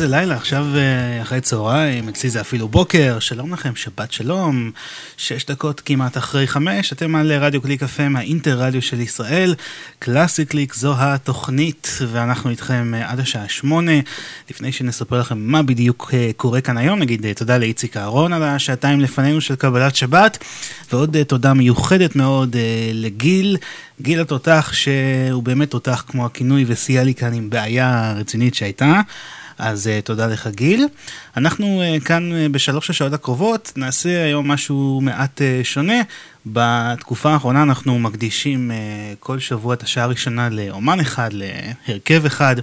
לילה, עכשיו אה, אחרי צהריים, אצלי זה אפילו בוקר, שלום לכם, שבת שלום, שש דקות כמעט אחרי חמש, אתם על רדיו קליק FM, האינטר רדיו של ישראל, קלאסי קליק זו התוכנית, ואנחנו איתכם אה, עד השעה שמונה, לפני שנספר לכם מה בדיוק אה, קורה כאן היום, נגיד תודה לאיציק אהרון על השעתיים לפנינו של קבלת שבת, ועוד תודה מיוחדת מאוד לגיל. גיל התותח שהוא באמת תותח כמו הכינוי וסייע לי כאן עם בעיה רצינית שהייתה. אז uh, תודה לך גיל. אנחנו uh, כאן uh, בשלוש השעות הקרובות נעשה היום משהו מעט uh, שונה. בתקופה האחרונה אנחנו מקדישים uh, כל שבוע את השעה הראשונה לאומן אחד, להרכב אחד.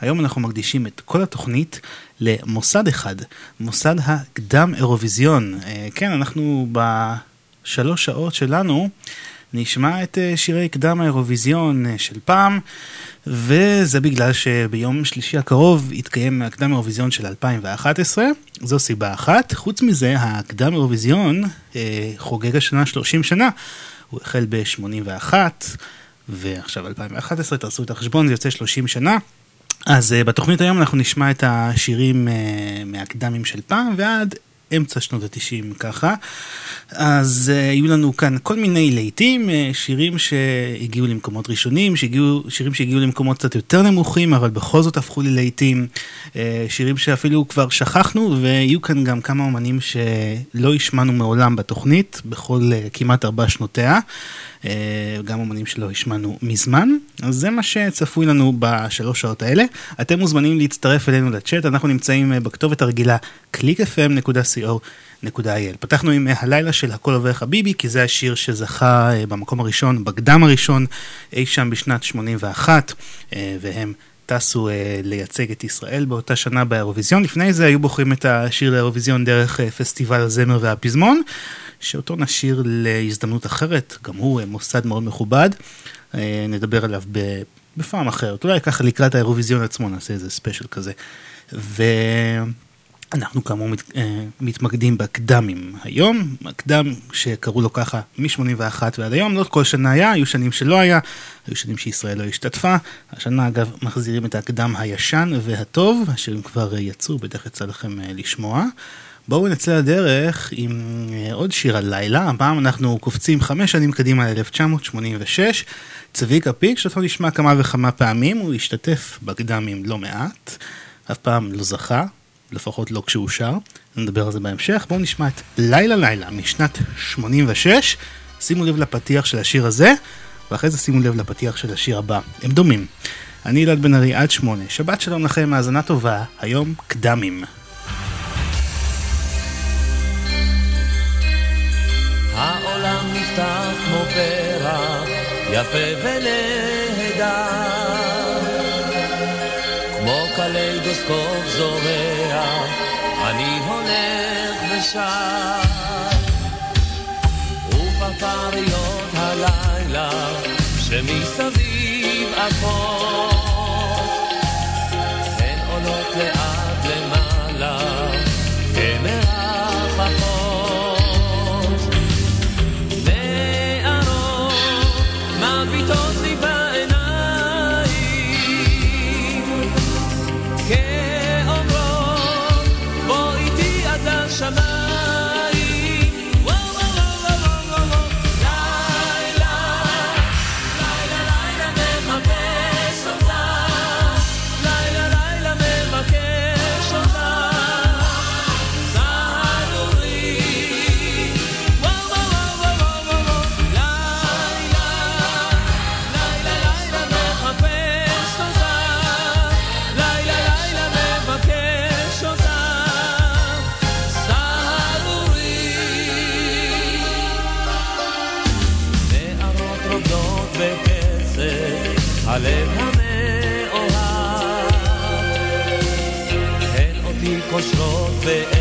היום אנחנו מקדישים את כל התוכנית למוסד אחד, מוסד הקדם אירוויזיון. Uh, כן, אנחנו ב... שלוש שעות שלנו נשמע את אה, שירי קדם האירוויזיון אה, של פעם, וזה בגלל שביום שלישי הקרוב יתקיים הקדם האירוויזיון של 2011, זו סיבה אחת. חוץ מזה, הקדם האירוויזיון אה, חוגג השנה 30 שנה, הוא החל ב-81, ועכשיו 2011, תעשו את החשבון, זה יוצא 30 שנה. אז uh, בתוכנית היום אנחנו נשמע את השירים uh, מהקדמים של פעם ועד אמצע שנות התשעים ככה. אז uh, יהיו לנו כאן כל מיני להיטים, uh, שירים שהגיעו למקומות ראשונים, שהגיעו, שירים שהגיעו למקומות קצת יותר נמוכים, אבל בכל זאת הפכו ללהיטים, uh, שירים שאפילו כבר שכחנו, ויהיו כאן גם כמה אומנים שלא השמענו מעולם בתוכנית, בכל uh, כמעט ארבע שנותיה. גם אומנים שלא השמענו מזמן, אז זה מה שצפוי לנו בשלוש שעות האלה. אתם מוזמנים להצטרף אלינו לצ'אט, אנחנו נמצאים בכתובת הרגילה clickfm.co.il. פתחנו עם הלילה של הכל עובר חביבי, כי זה השיר שזכה אה, במקום הראשון, בקדם הראשון, אי שם בשנת 81, אה, והם... טסו אה, לייצג את ישראל באותה שנה באירוויזיון. לפני זה היו בוחרים את השיר לאירוויזיון דרך אה, פסטיבל הזמר והפזמון, שאותו נשאיר להזדמנות אחרת, גם הוא אה, מוסד מאוד מכובד, אה, נדבר עליו בפעם אחרת, אולי ככה לקראת האירוויזיון עצמו נעשה איזה special כזה. ו... אנחנו כאמור מת, אה, מתמקדים בקדמים היום, הקדם שקראו לו ככה מ-81 ועד היום, לא כל שנה היה, היו שנים שלא היה, היו שנים שישראל לא השתתפה, השנה אגב מחזירים את הקדם הישן והטוב, השירים כבר יצאו, בטח יצא לכם אה, לשמוע. בואו נצא לדרך עם אה, עוד שיר הלילה, הפעם אנחנו קופצים חמש שנים קדימה ל-1986, צביקה פיק, שאותו נשמע כמה וכמה פעמים, הוא השתתף בקדמים לא מעט, אף פעם לא זכה. לפחות לא כשהוא שר, נדבר על זה בהמשך. בואו נשמע את לילה לילה משנת 86, שימו לב לפתיח של השיר הזה, ואחרי זה שימו לב לפתיח של השיר הבא, הם דומים. אני אלעד בן ארי עד שמונה, שבת שלום לכם, האזנה טובה, היום קדמים. העולם נפתח כמו פרח, יפה ונהדר. כמו קליידוסקופ זורע, אני הולך ושר. ופרפריות הלילה, שמסביב עפות, the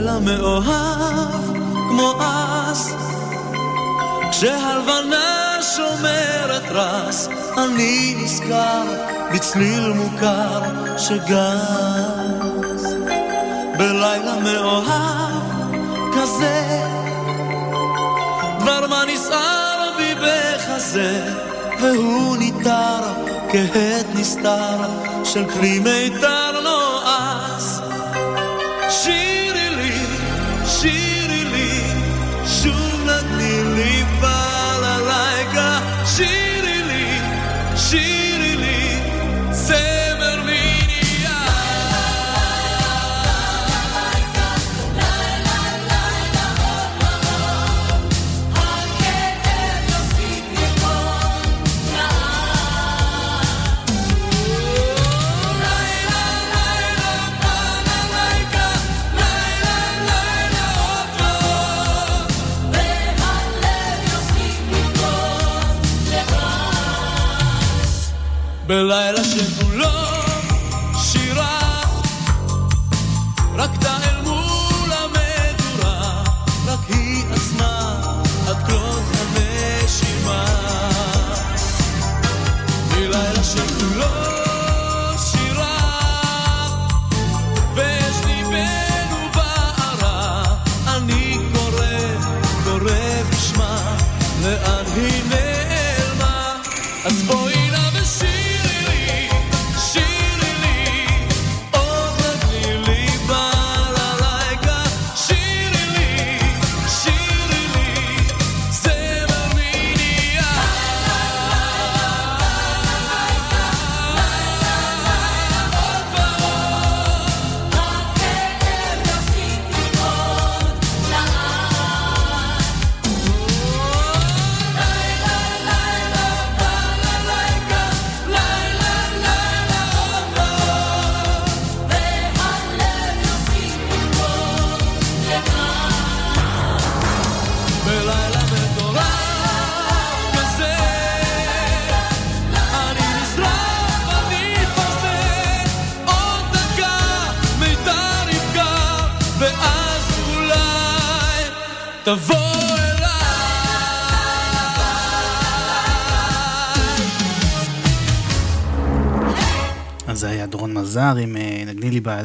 בלילה מאוהב כמו אז. כשהלבנה שומרת רס אני נזכר בצליל מוכר שגז. בלילה מאוהב כזה כבר מה נסער בי בחזה והוא ניתר כהד נסתר של כלי מיתר she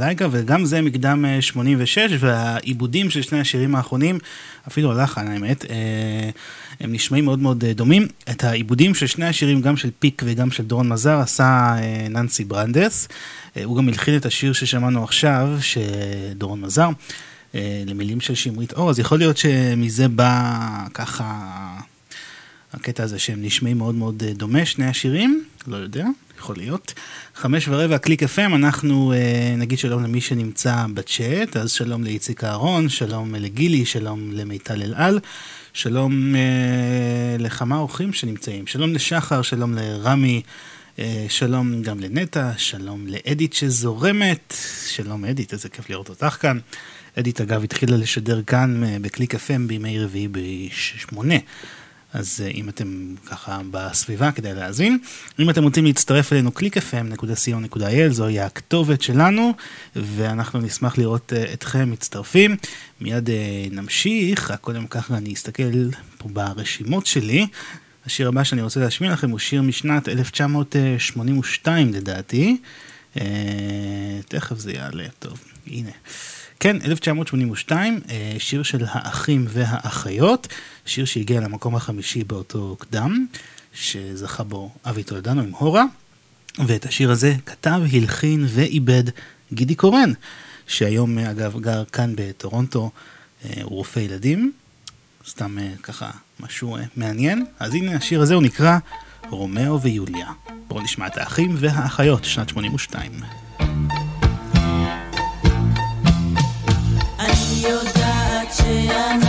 בלייקה, וגם זה מקדם אה, 86, והעיבודים של שני השירים האחרונים, אפילו הלחן האמת, אה, הם נשמעים מאוד מאוד אה, דומים. את העיבודים של שני השירים, גם של פיק וגם של דורון מזר, עשה אה, ננסי ברנדס. אה, הוא גם הלחין את השיר ששמענו עכשיו, שדורון מזר, אה, למילים של שמרית אור, אז יכול להיות שמזה בא ככה... הקטע הזה שהם נשמעים מאוד מאוד אה, דומה, שני השירים, לא יודע, יכול להיות. חמש ורבע, קליק FM, אנחנו אה, נגיד שלום למי שנמצא בצ'אט, אז שלום לאיציק אהרון, שלום לגילי, שלום למיטל אלעל, שלום אה, לכמה אורחים שנמצאים, שלום לשחר, שלום לרמי, אה, שלום גם לנטע, שלום לאדית שזורמת, שלום אדית, איזה כיף לראות אותך כאן. אדית אגב התחילה לשדר כאן אה, בקליק FM בימי רביעי בשמונה. אז אה, אם אתם ככה בסביבה כדאי להאזין. אם אתם רוצים להצטרף אלינו www.clickfm.co.il זוהי הכתובת שלנו ואנחנו נשמח לראות אה, אתכם מצטרפים. מיד אה, נמשיך, רק קודם ככה אני אסתכל פה ברשימות שלי. השיר הבא שאני רוצה להשמיע לכם הוא שיר משנת 1982 לדעתי. תכף זה יעלה, טוב, הנה. כן, 1982, אה, שיר של האחים והאחיות, שיר שהגיע למקום החמישי באותו קדם, שזכה בו אבי טולדנו עם הורה, ואת השיר הזה כתב, הלחין ועיבד גידי קורן, שהיום אגב גר כאן בטורונטו, אה, הוא רופא ילדים, סתם אה, ככה משהו מעניין. אז הנה השיר הזה הוא נקרא רומאו ויוליה. בואו נשמע את האחים והאחיות, שנת 82. Eu da Ceano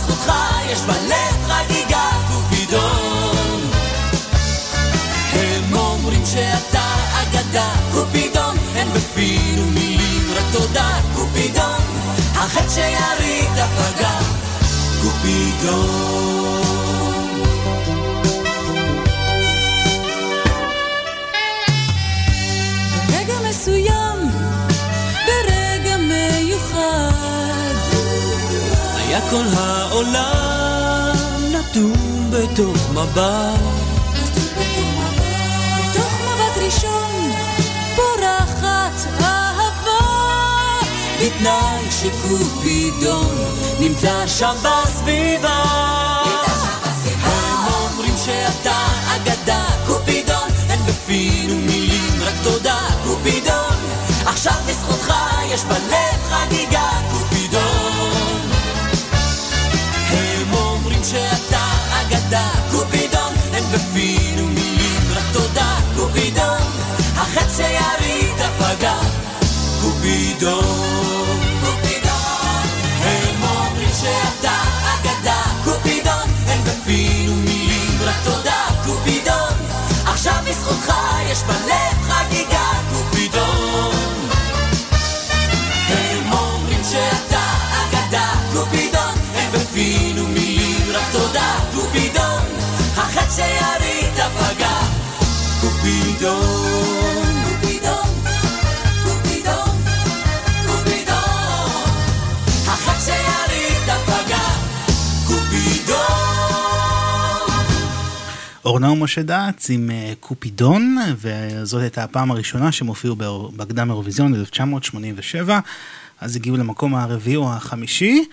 בזכותך יש בלב חגיגה, קופידון. הם אומרים שאתה אגדה, קופידון, אין בפינו מילים, רק תודה, קופידון. החטא שירית פגע, קופידון. כל העולם נתון בתוך מבט. בתוך מבט ראשון פורחת אהבה. בתנאי שקופידון נמצא שם בסביבה. הם אומרים שאתה אגדה, קופידון, אין בפינו מילים, רק תודה, קופידון. עכשיו בזכותך יש בלב חגיגה, קופידון. אגדה, קופידון, אין בפינו מילים, רק תודה, קופידון, החטא שירית פגע, קופידון. קופידון. הם אומרים שאתה אגדה, קופידון, אין בפינו מילים, רק תודה, קופידון, עכשיו בזכותך יש בלב שיריתה פגע. קופידון, קופידון, קופידון, קופידון, החג שיריתה פגע. קופידון. אורנה ומשה דץ עם אה, קופידון, וזאת הייתה הפעם הראשונה שהם הופיעו בקדם אירוויזיון 1987. אז הגיעו למקום הרביעי או החמישי.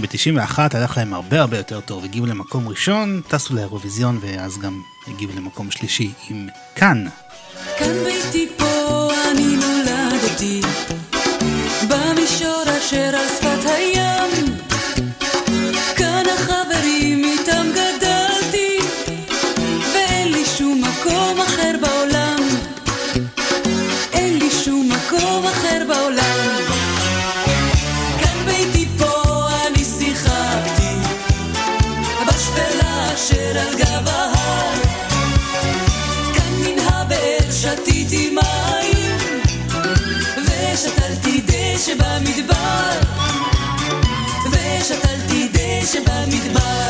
ב-91 הלך להם הרבה הרבה יותר טוב, הגיעו למקום ראשון, טסו לאירוויזיון ואז גם הגיעו למקום שלישי עם כאן. כאן ביתי פה אני נולדתי, במישור אשר על שפת הים שבמדבר.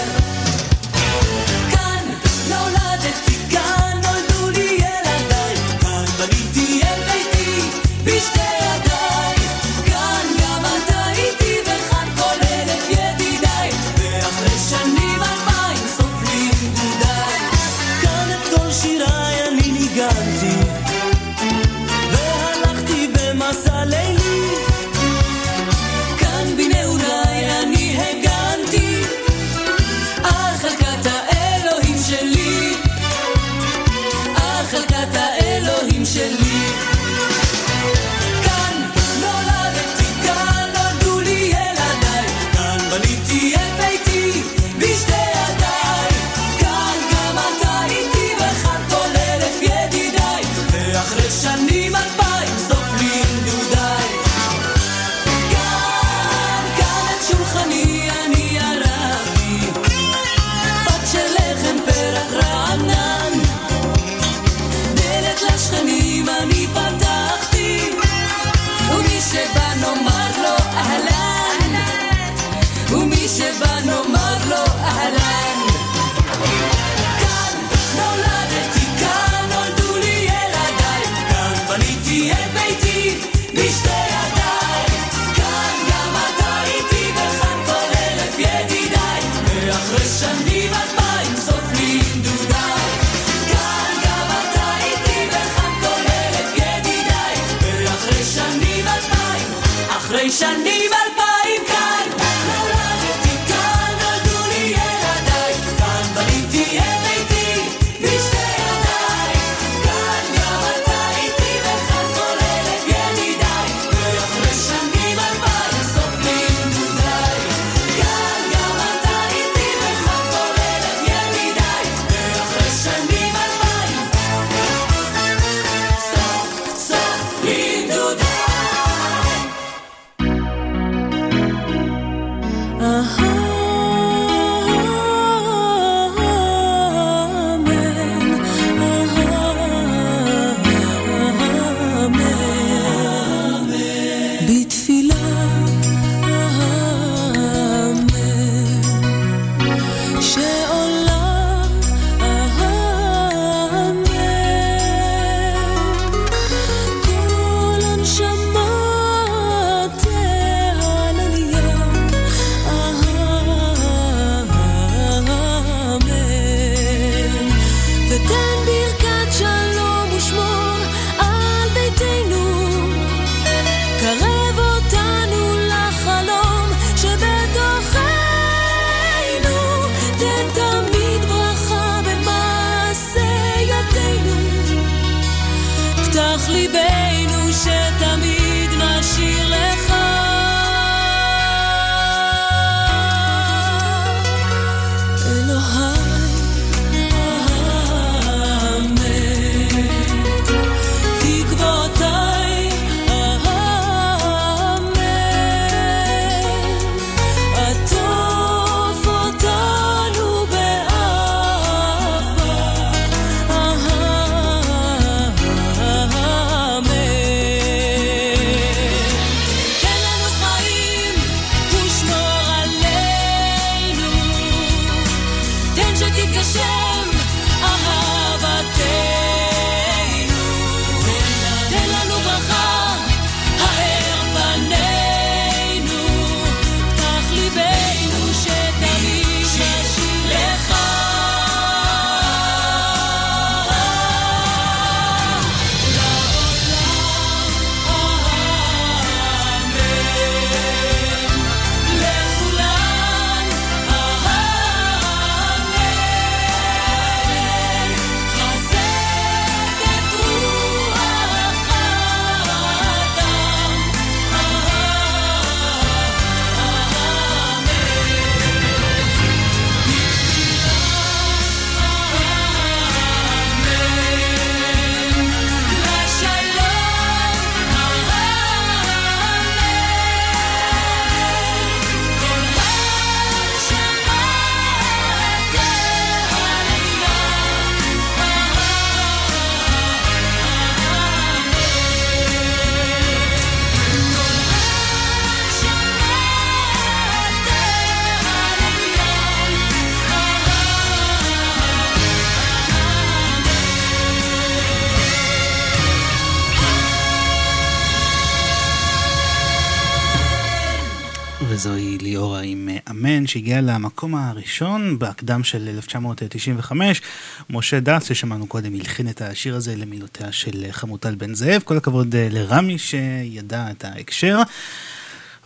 למקום הראשון בהקדם של 1995. משה דס ששמענו קודם הלחין את השיר הזה למילותיה של אה, חמוטל בן זאב. כל הכבוד אה, לרמי שידע את ההקשר.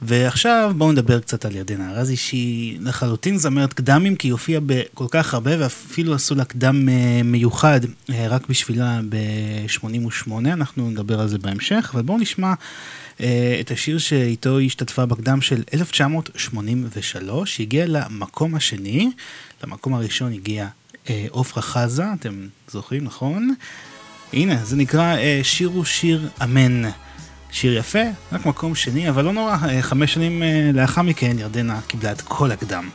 ועכשיו בואו נדבר קצת על ירדנה ארזי שהיא לחלוטין זמרת קדמים כי היא הופיעה בכל כך הרבה ואפילו עשו לה קדם מיוחד רק בשבילה ב-88, אנחנו נדבר על זה בהמשך, אבל בואו נשמע אה, את השיר שאיתו היא השתתפה בקדם של 1983, הגיע למקום השני, למקום הראשון הגיע אה, עופרה חזה, אתם זוכרים, נכון? הנה, זה נקרא אה, שיר אמן. שיר יפה, רק מקום שני, אבל לא נורא, חמש שנים לאחר מכן ירדנה קיבלה את כל הקדם.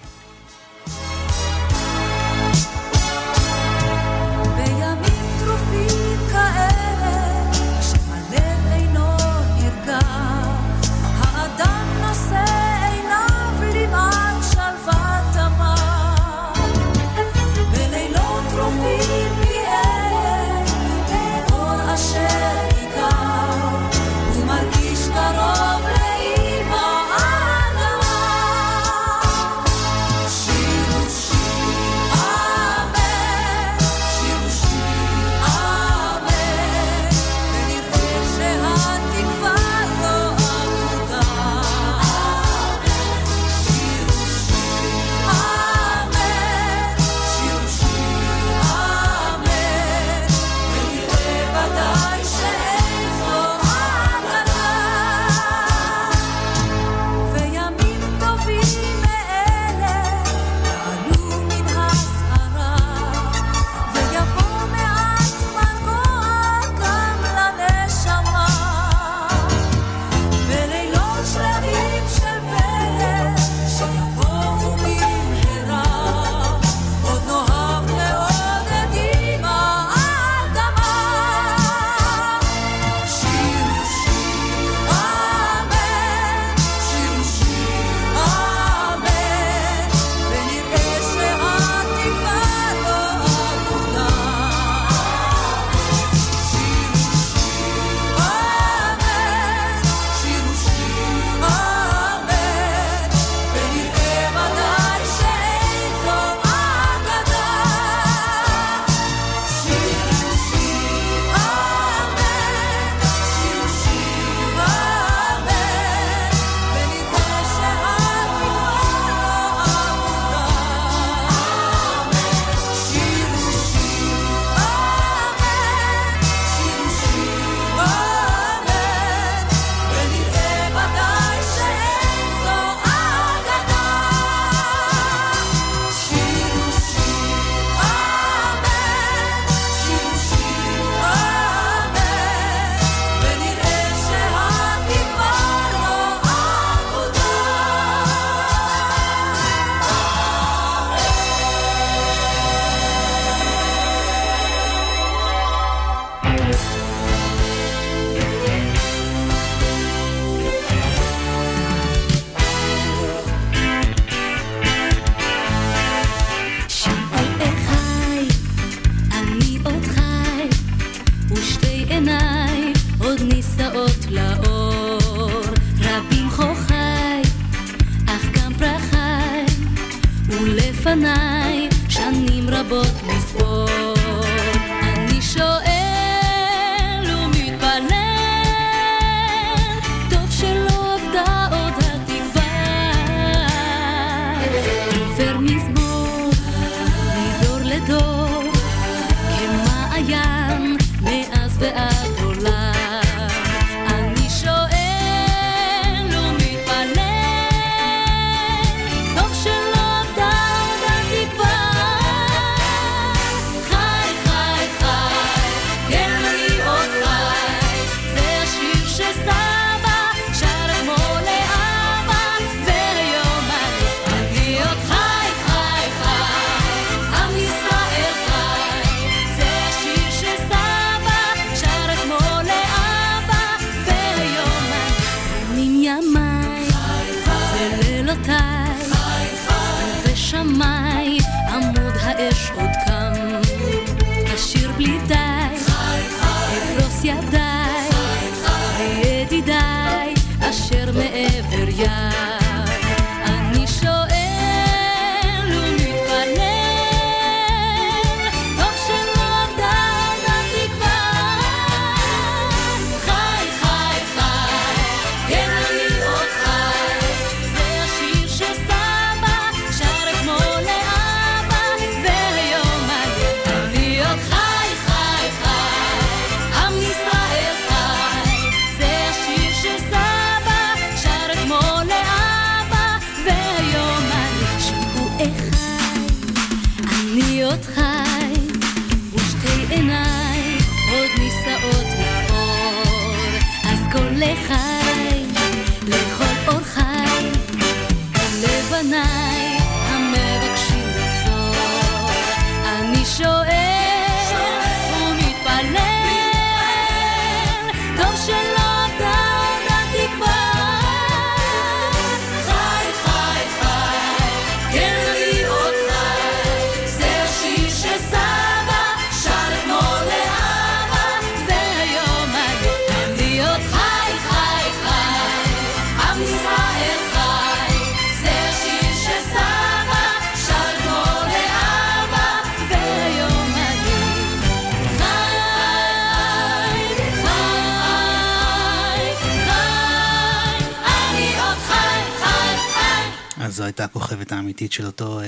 של אותו אה,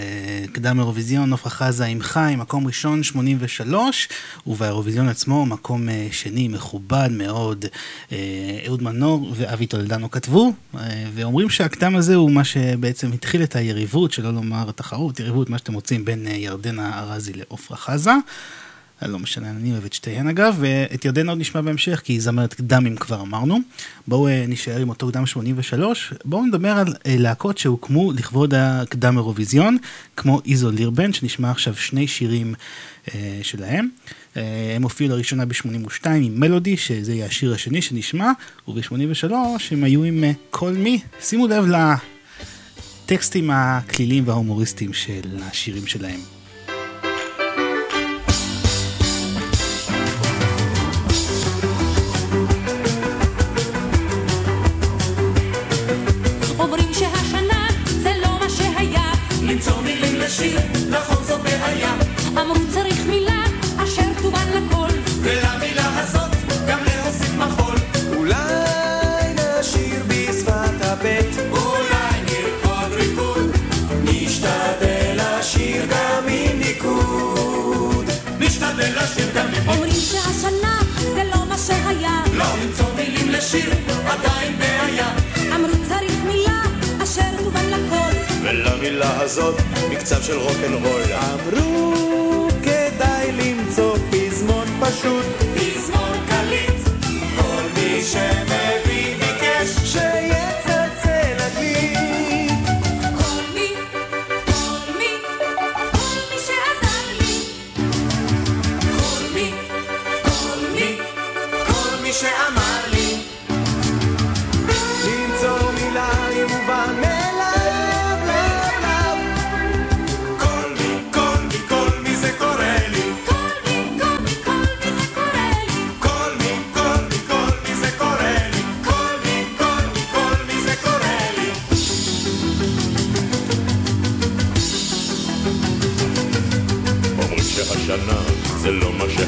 קדם אירוויזיון, נופרה חזה עם חי, מקום ראשון 83, ובאירוויזיון עצמו מקום אה, שני מכובד מאוד. אה, אהוד מנור ואבי טולדנו כתבו, אה, ואומרים שהקדם הזה הוא מה שבעצם התחיל את היריבות, שלא לומר תחרות, יריבות, מה שאתם רוצים, בין אה, ירדנה ארזי לעופרה חזה. לא משנה, אני אוהב את שתיהן אגב, ואת ירדן עוד נשמע בהמשך, כי היא זמרת קדם אם כבר אמרנו. בואו אה, נשאר עם אותו קדם 83, בואו נדבר על אה, להקות שהוקמו לכבוד הקדם אירוויזיון, כמו איזו לירבן, שנשמע עכשיו שני שירים אה, שלהם. אה, הם הופיעו לראשונה ב-82 עם מלודי, שזה יהיה השיר השני שנשמע, וב-83 הם היו עם אה, כל מי. שימו לב ל... הכלילים וההומוריסטיים של השירים שלהם. השיר עדיין בעיה. אמרו צריך מילה אשר תובן לכל. ולמילה הזאת מקצב של רוקנרול. אמרו כדאי למצוא פזמון פשוט. פזמון קליט, כל מי ש...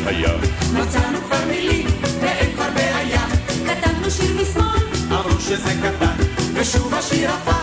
היה. מצאנו כבר מילים, ואין כבר בעיה. כתבנו שיר משמאל, אמרו שזה קטן, ושוב השיר הפך.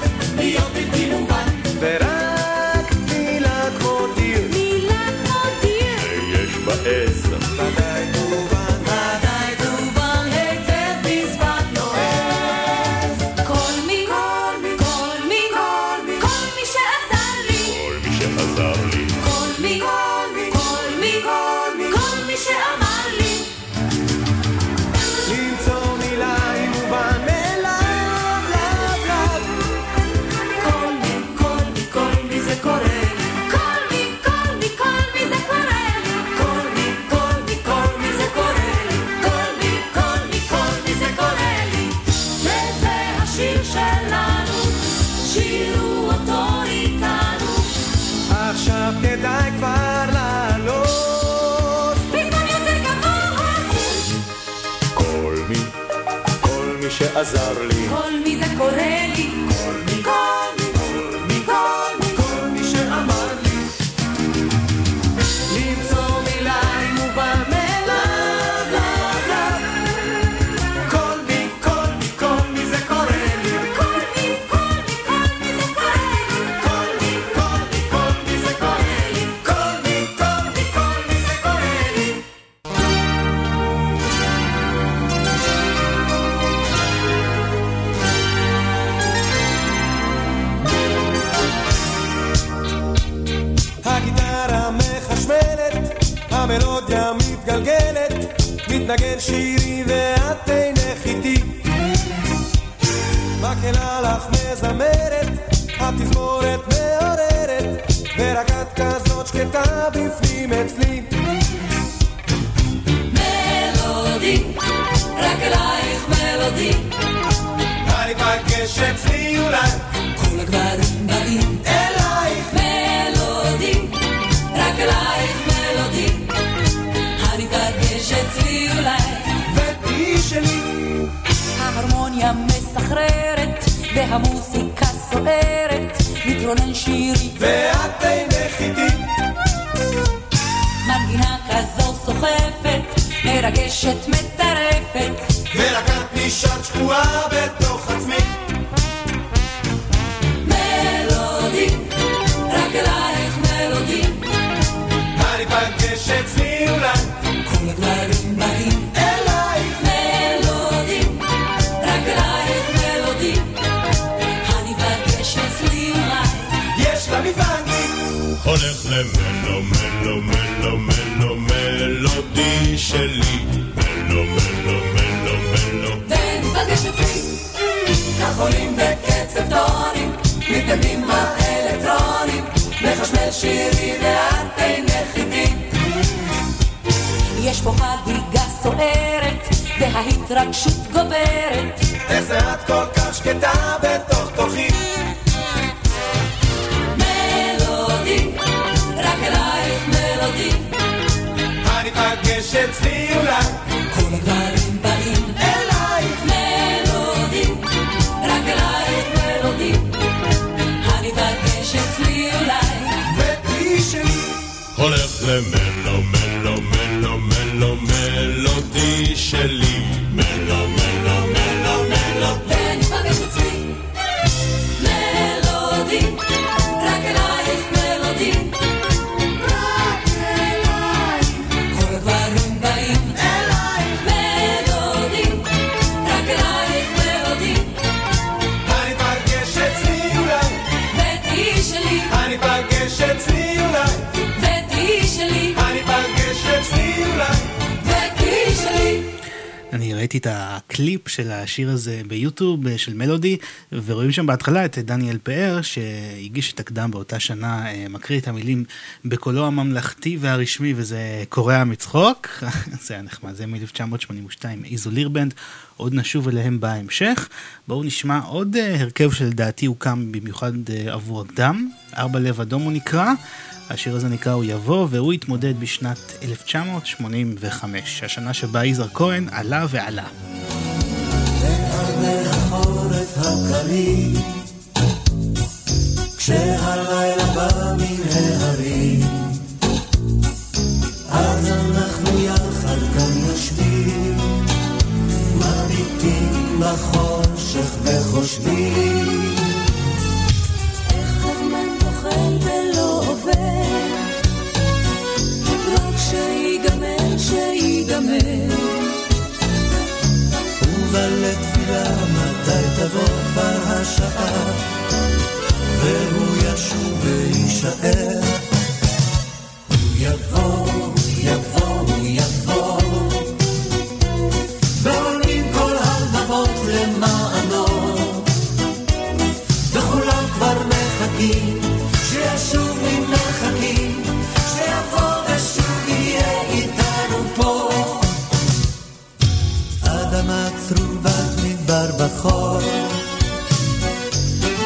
פגש אצלי אולי, כל הגברים באים אלייך. מלודי, רק אלייך מלודי, הניפגש אצלי אולי. ותהי שלי, הולך למלו ראיתי את הקליפ של השיר הזה ביוטיוב אה, של מלודי, ורואים שם בהתחלה את דניאל פאר, שהגיש את הקדם באותה שנה, אה, מקריא את המילים בקולו הממלכתי והרשמי, וזה קורע מצחוק. זה היה נחמד, זה מ-1982, איזוליר בנד, עוד נשוב אליהם בהמשך. בואו נשמע עוד אה, הרכב שלדעתי הוקם במיוחד עבור הקדם, ארבע לב אדום הוא נקרא. השיר הזה נקרא הוא יבוא, והוא התמודד בשנת 1985, השנה שבה יזהר כהן עלה ועלה. הקריא, כשהלילה בחושך וחושבים. איך הזמן זוחל שיגמר. ובלב תפילה מתי תבוא כבר השעה, והוא ישוב ויישאר. הוא יבוא, מדבר בחור,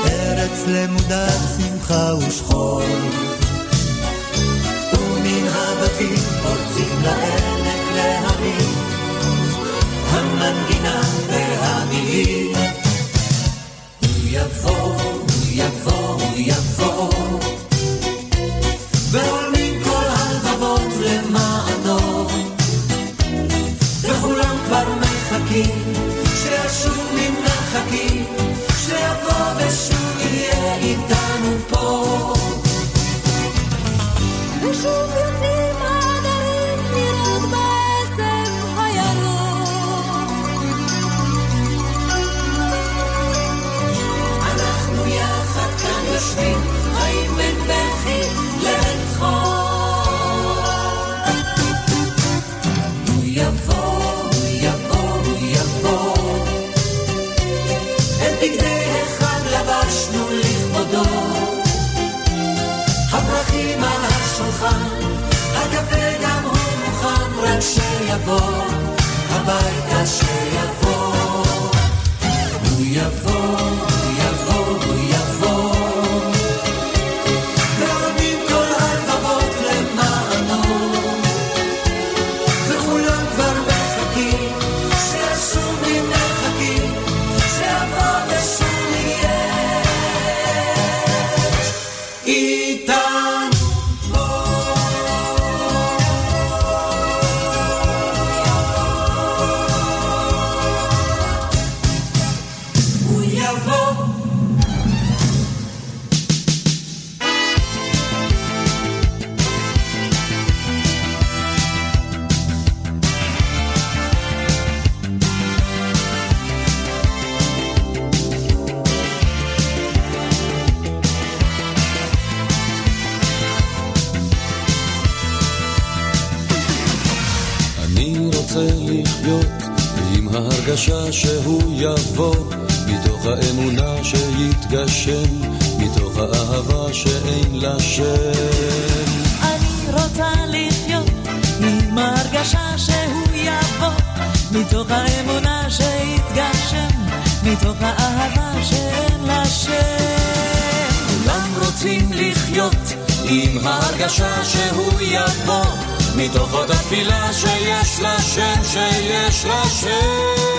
ארץ למודת שמחה ושכול. ומן הבתים פורצים לעמק להרים, המנגינה והמילים. הוא יבוא, הוא יבוא, הוא יבוא, ועולים כל הלבבות למענו. וכולם כבר מחכים, ממרחקים, שיבוא ושוב יהיה איתנו פה. ושוב יוצאים יבוא, הביתה שיבוא. הוא יבוא, הוא יבוא, שיתגשם, מתוך האהבה שאין לה שם. אני רוצה לחיות עם הרגשה שהוא יבוא, מתוך האמונה שיתגשם, מתוך האהבה שאין לה שם. כולם רוצים לחיות עם ההרגשה שהוא יבוא, מתוך אותה תפילה שיש לה שם, שיש לה שם.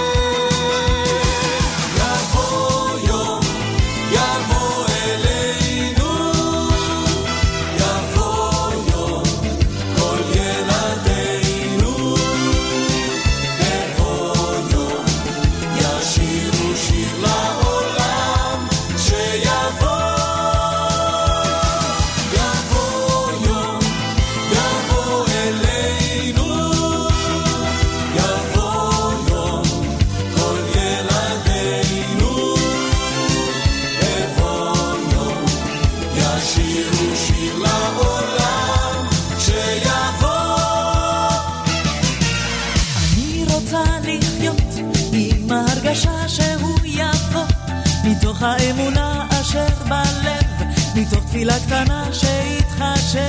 תפילה קטנה שיתחשב.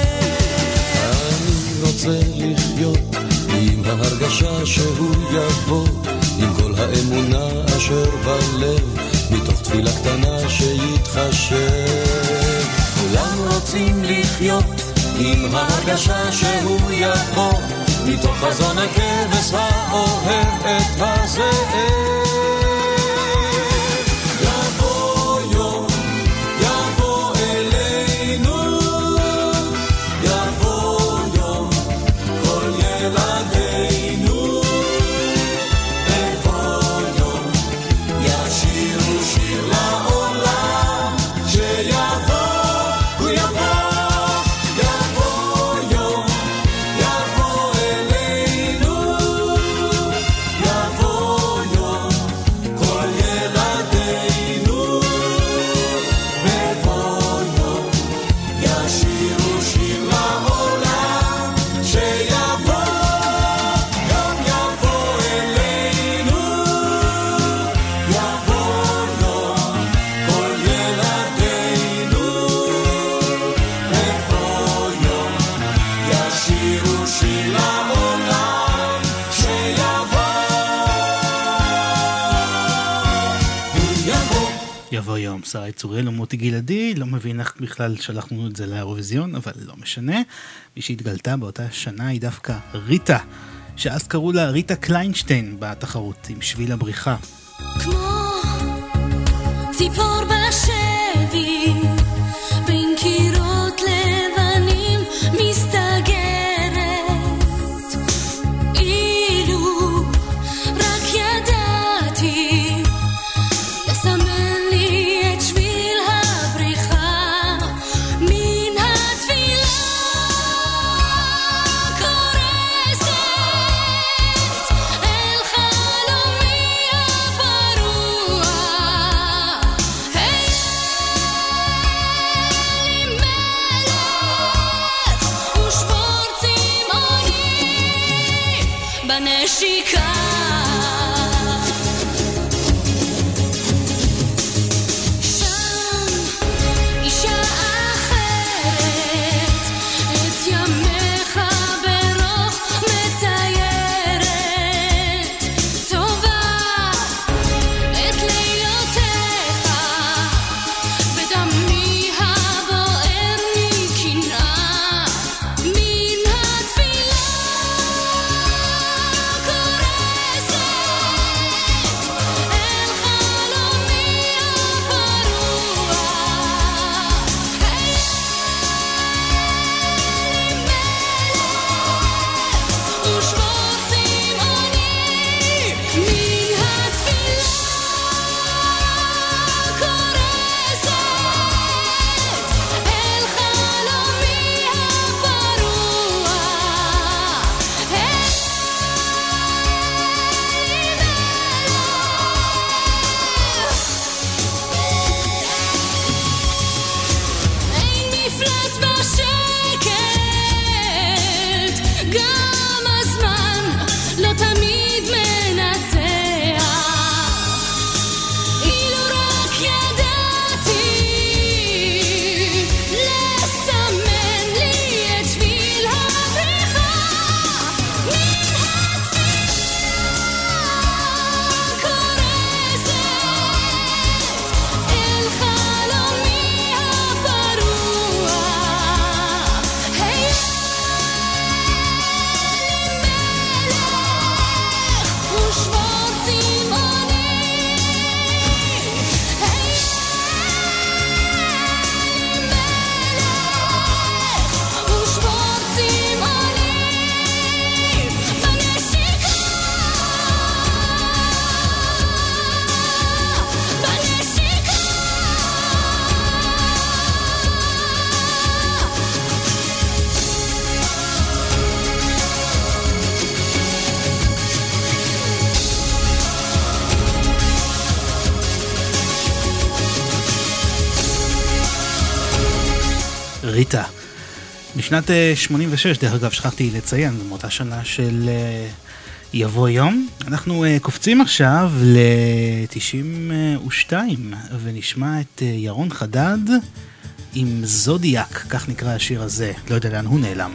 אני רוצה לחיות עם ההרגשה שהוא יבוא, עם כל האמונה אשר בלב, מתוך תפילה קטנה שיתחשב. כולם רוצים לחיות עם ההרגשה שהוא יבוא, מתוך חזון הכבש האוהב את הזאב. שרה צוריאל ומוטי גלעדי, לא מבין איך בכלל שלחנו את זה לאירוויזיון, אבל לא משנה. מי שהתגלתה באותה שנה היא דווקא ריטה, שאז קראו לה ריטה קליינשטיין בתחרות עם שביל הבריחה. כמו ציפור בשבי, בשנת 86, אה, דרך אגב, שכחתי לציין, מאותה שנה של אה, יבוא יום. אנחנו אה, קופצים עכשיו ל-92, ונשמע את ירון חדד עם זודיאק, כך נקרא השיר הזה, לא יודע לאן הוא נעלם.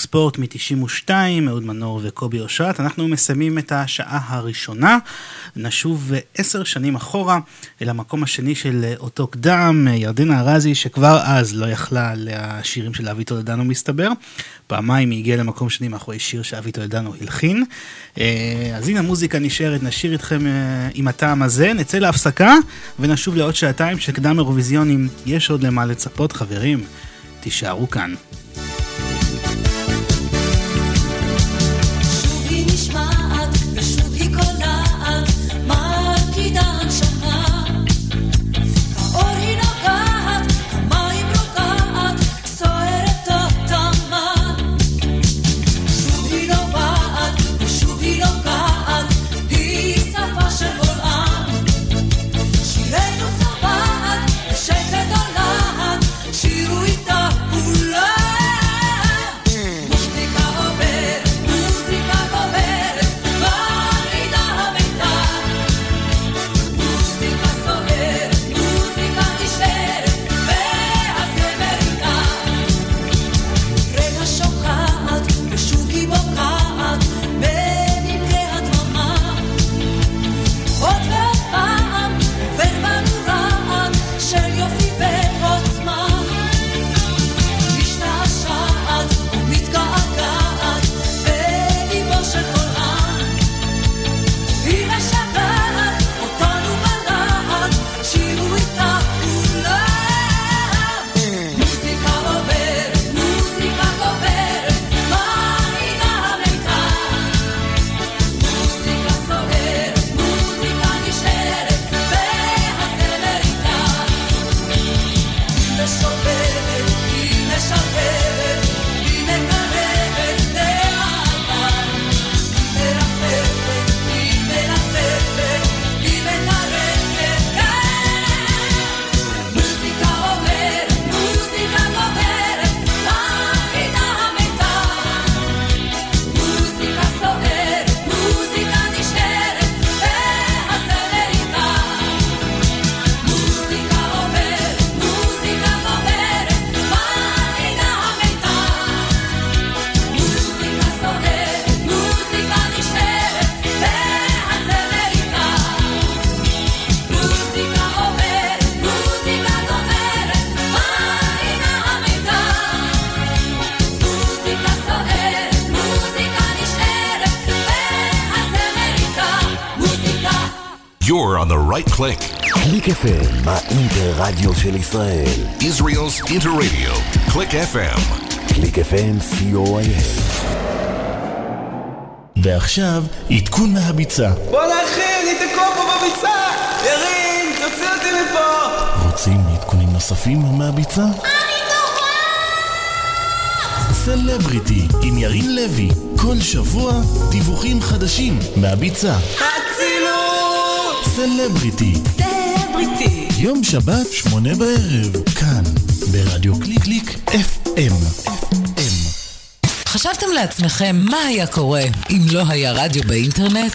ספורט מ-92, אהוד מנור וקובי אושרת. אנחנו מסיימים את השעה הראשונה. נשוב עשר שנים אחורה אל המקום השני של אותו קדם, ירדנה ארזי, שכבר אז לא יכלה לשירים של אבי טולדנו מסתבר. פעמיים היא הגיעה למקום שני מאחורי שיר שאבי טולדנו הלחין. אה, אז הנה המוזיקה נשארת, נשאיר אתכם אה, עם הטעם הזה, נצא להפסקה ונשוב לעוד שעתיים של קדם אירוויזיונים. יש עוד למה לצפות חברים, תישארו כאן. האינטר-רדיו של ישראל. Israel's Inter-Radio, קליק FM. קליק FM, co.il. ועכשיו, עדכון מהביצה. בוא נכין, היא תקוע פה בביצה! ירין, תוציא אותי מפה! רוצים עדכונים נוספים מהביצה? סלבריטי עם ירין לוי, כל שבוע דיווחים חדשים מהביצה. אצילות! סלבריטי. סלבריטי. יום שבת, שמונה בערב, כאן, ברדיו קליק קליק FM. FM. חשבתם לעצמכם מה היה קורה אם לא היה רדיו באינטרנט?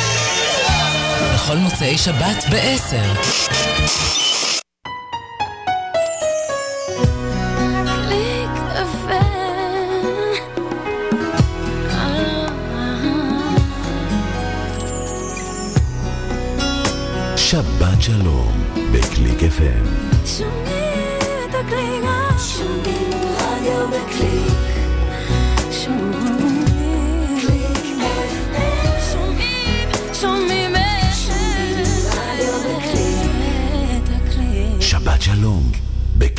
בכל מוצאי שבת ב-10. קליק שבת שלום בקליק FM. שומעים את הקליק, שומעים רדיו בקליק.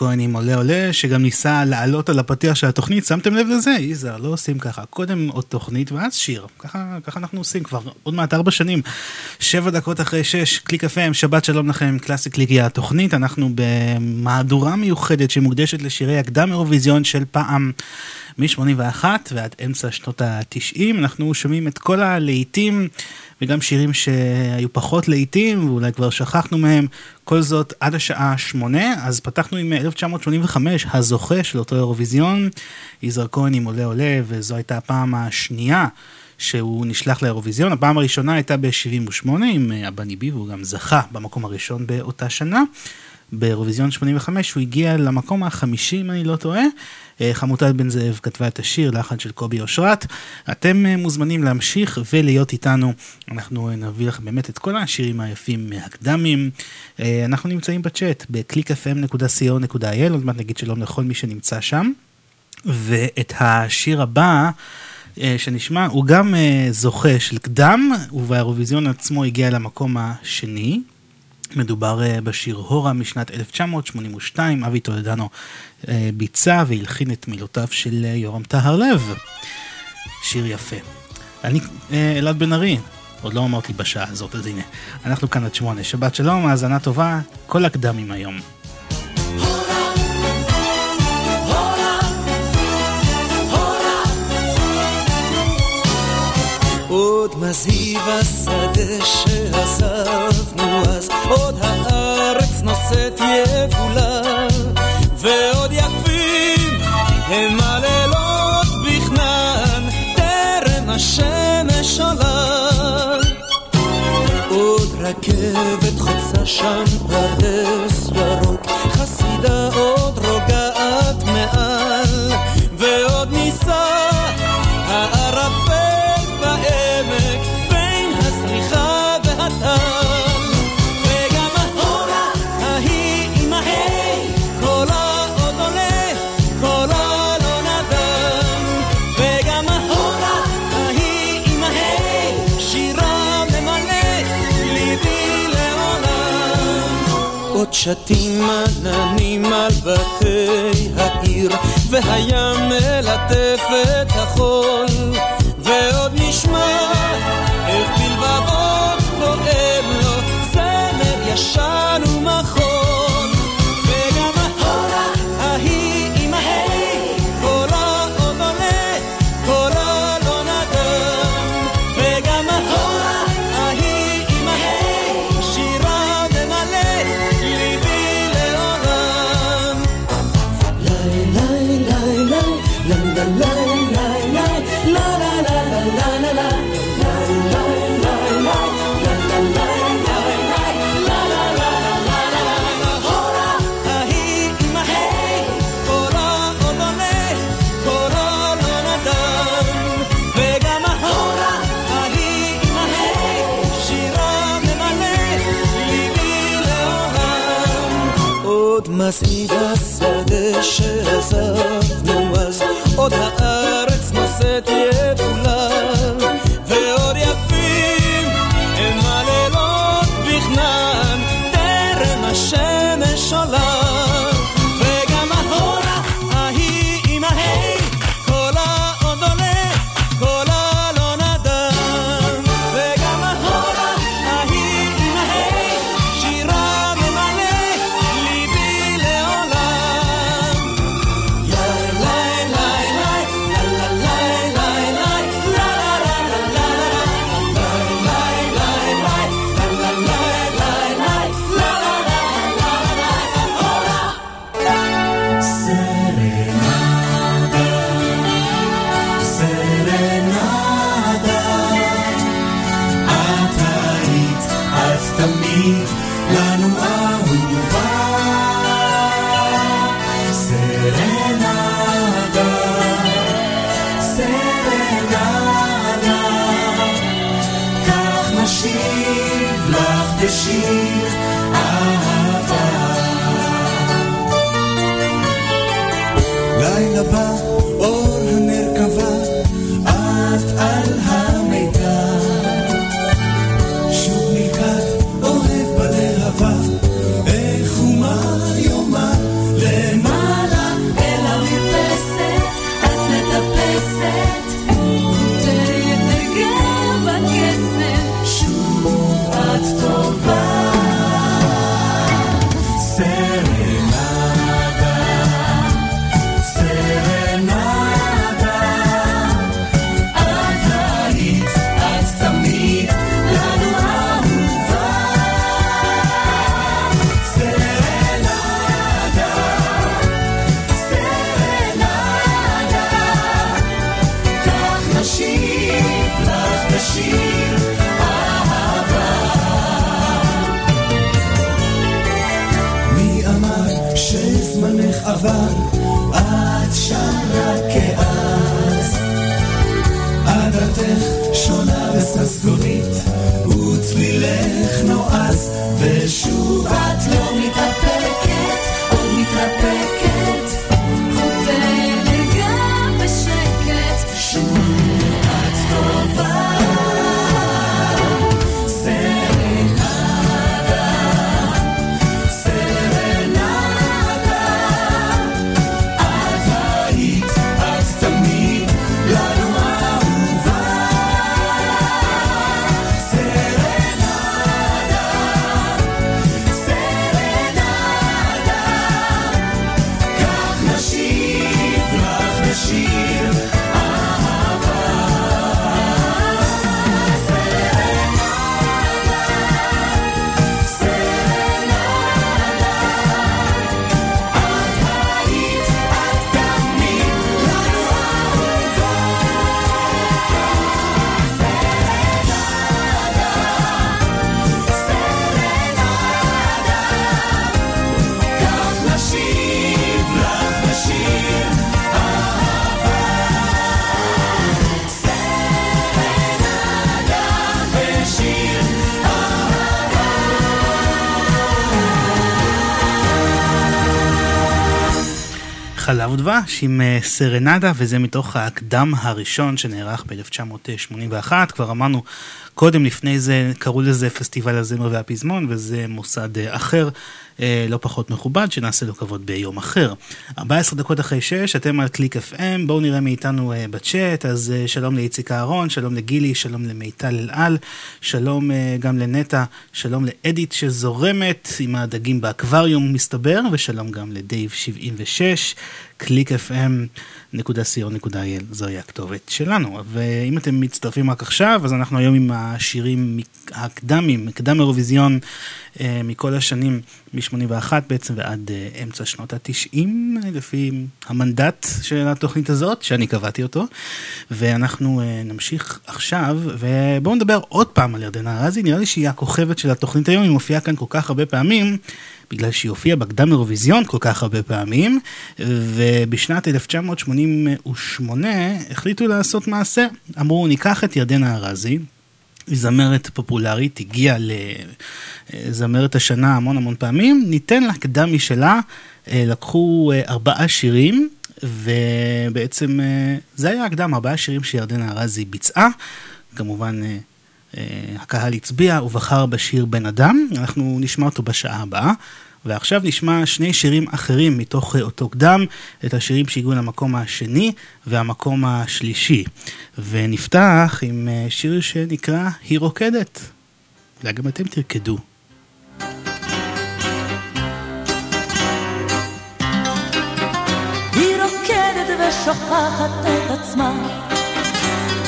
כהן עם עולה עולה, שגם ניסה לעלות על הפתיח של התוכנית, שמתם לב לזה? יזהר, לא עושים ככה, קודם עוד תוכנית ואז שיר, ככה, ככה אנחנו עושים כבר עוד מעט ארבע שנים. שבע דקות אחרי שש, קליק FM, שבת שלום לכם, קלאסי קליקי התוכנית, אנחנו במהדורה מיוחדת שמוקדשת לשירי הקדם אירוויזיון של פעם. מ-81 ועד אמצע שנות ה-90, אנחנו שומעים את כל הלהיטים וגם שירים שהיו פחות להיטים ואולי כבר שכחנו מהם, כל זאת עד השעה שמונה, אז פתחנו עם 1985, הזוכה של אותו אירוויזיון, יזהר כהן עם עולה עולה, וזו הייתה הפעם השנייה. שהוא נשלח לאירוויזיון, הפעם הראשונה הייתה ב-78 עם אבא ניבי והוא גם זכה במקום הראשון באותה שנה. באירוויזיון 85 הוא הגיע למקום החמישי אם אני לא טועה. אה, חמוטל בן זאב כתבה את השיר, לחן של קובי אושרת. אתם אה, מוזמנים להמשיך ולהיות איתנו. אנחנו אה, נביא לכם באמת את כל השירים היפים מהקדמים. אנחנו נמצאים בצ'אט ב-clickfm.co.il, עוד מעט נגיד שלום לכל מי שנמצא שם. ואת השיר הבא... שנשמע, הוא גם זוכה של קדם, ובאירוויזיון עצמו הגיע למקום השני. מדובר uh, בשיר הורה משנת 1982, אבי טולדנו uh, ביצע והלחין את מילותיו של uh, יורם טהר לב. שיר יפה. אני אלעד בן ארי, עוד לא אמרתי בשעה הזאת, אז הנה, אנחנו כאן עד שמונה. שבת שלום, האזנה טובה, כל הקדמים היום. עוד מזהיב השדה שעזבנו אז, עוד הארץ נושאת יבולה, ועוד יפים הם הלילות בכנען, טרם השמש עולה. עוד רכבת חוצה שם פרדס ירוק, חסידה עוד רוגעת מעל, שתים עננים על בתי העיר, והים מלטף את החול, ודבש עם אה, סרנדה, וזה מתוך הקדם הראשון שנערך ב-1981. כבר אמרנו קודם, לפני זה, קראו לזה פסטיבל הזמר והפזמון, וזה מוסד אה, אחר, לא פחות מכובד, שנעשה לו כבוד ביום אחר. 14 דקות אחרי 6, אתם על קליק FM, בואו נראה מאיתנו אה, בצ'אט, אז אה, שלום לאיציק אהרון, שלום לגילי, שלום למיטל אלעל, שלום אה, גם לנטע, שלום לאדית שזורמת עם הדגים באקווריום מסתבר, ושלום גם לדייב 76, clickfm.co.il, זוהי הכתובת שלנו. ואם אתם מצטרפים רק עכשיו, אז אנחנו היום עם השירים הקדמים, קדם אירוויזיון אה, מכל השנים, מ-81 בעצם ועד אה, אמצע שנות ה-90, לפי המנדט של התוכנית הזאת, שאני קבעתי אותו. ואנחנו אה, נמשיך עכשיו, ובואו נדבר עוד פעם על ירדנה ארזי, נראה לי שהיא הכוכבת של התוכנית היום, היא מופיעה כאן כל כך הרבה פעמים. בגלל שהיא הופיעה בקדם אירוויזיון כל כך הרבה פעמים, ובשנת 1988 החליטו לעשות מעשה. אמרו, ניקח את ירדנה ארזי, זמרת פופולרית, הגיעה לזמרת השנה המון המון פעמים, ניתן לה קדם משלה, אה, לקחו אה, ארבעה שירים, ובעצם אה, זה היה הקדם, ארבעה שירים שירדנה ארזי ביצעה, כמובן הקהל הצביע ובחר בשיר בן אדם, אנחנו נשמע אותו בשעה הבאה. ועכשיו נשמע שני שירים אחרים מתוך אה, אותו קדם, את השירים שהגיעו למקום השני והמקום השלישי. ונפתח עם אה, שיר שנקרא היא רוקדת. אולי גם אתם תרקדו. ושוכחת את עצמה,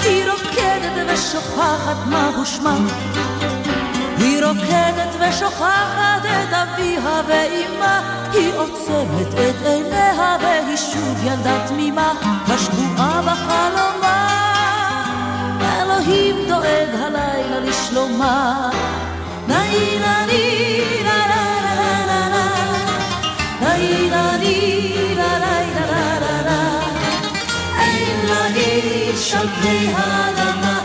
היא רוקדת ושוכחת מהו שמה. היא רוקדת ושוכחת את אביה ואימה, היא עוצמת את עיניה והיא שוב ילדה תמימה, בשבועה בחלומה. אלוהים דואג הלילה לשלומה. נאי נאי נאי נאי על פני האדמה,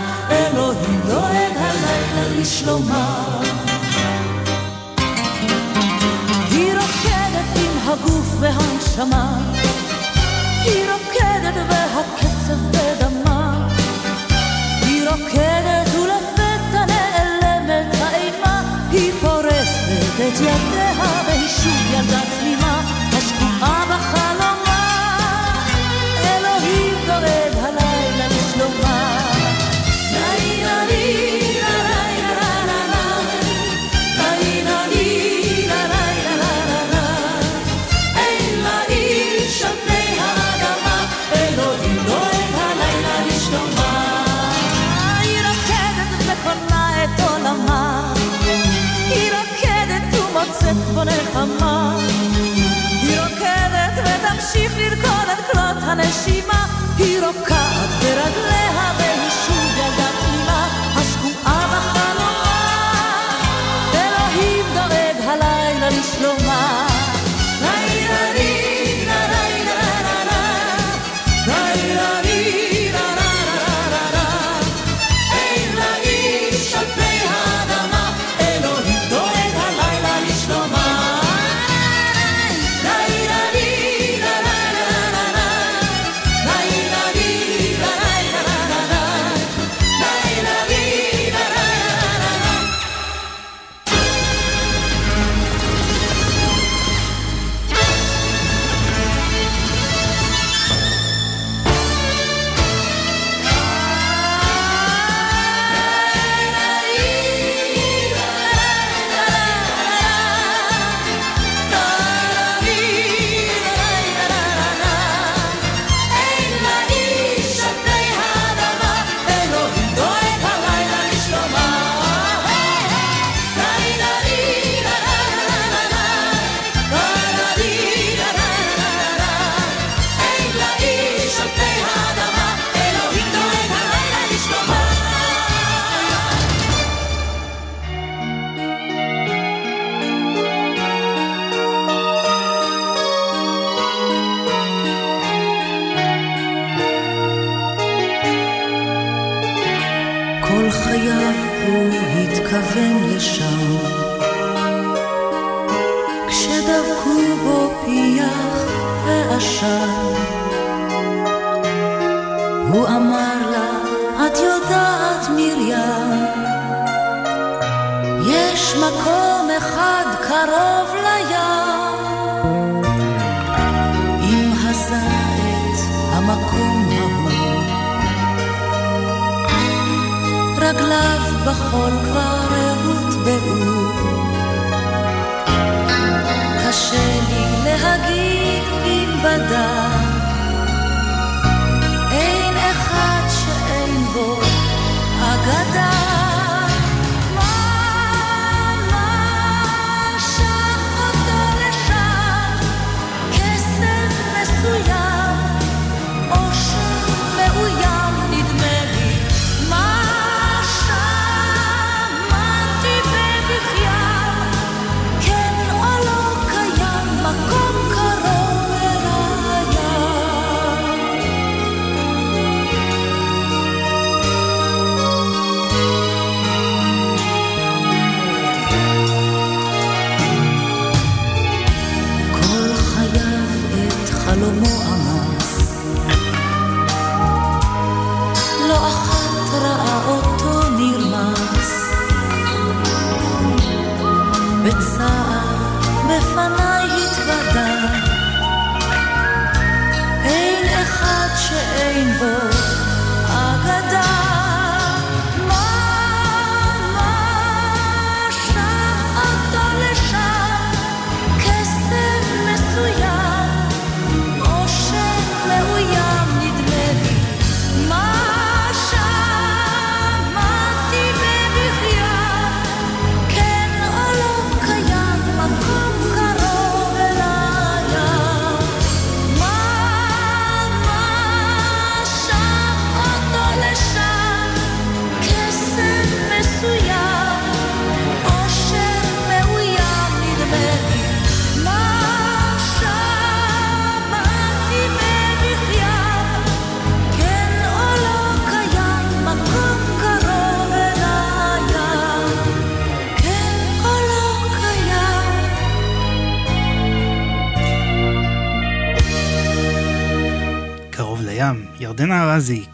לשלומה. היא רוקדת עם הגוף והנשמה, היא רוקדת והקצב בדמה, 種島広かってらぐれ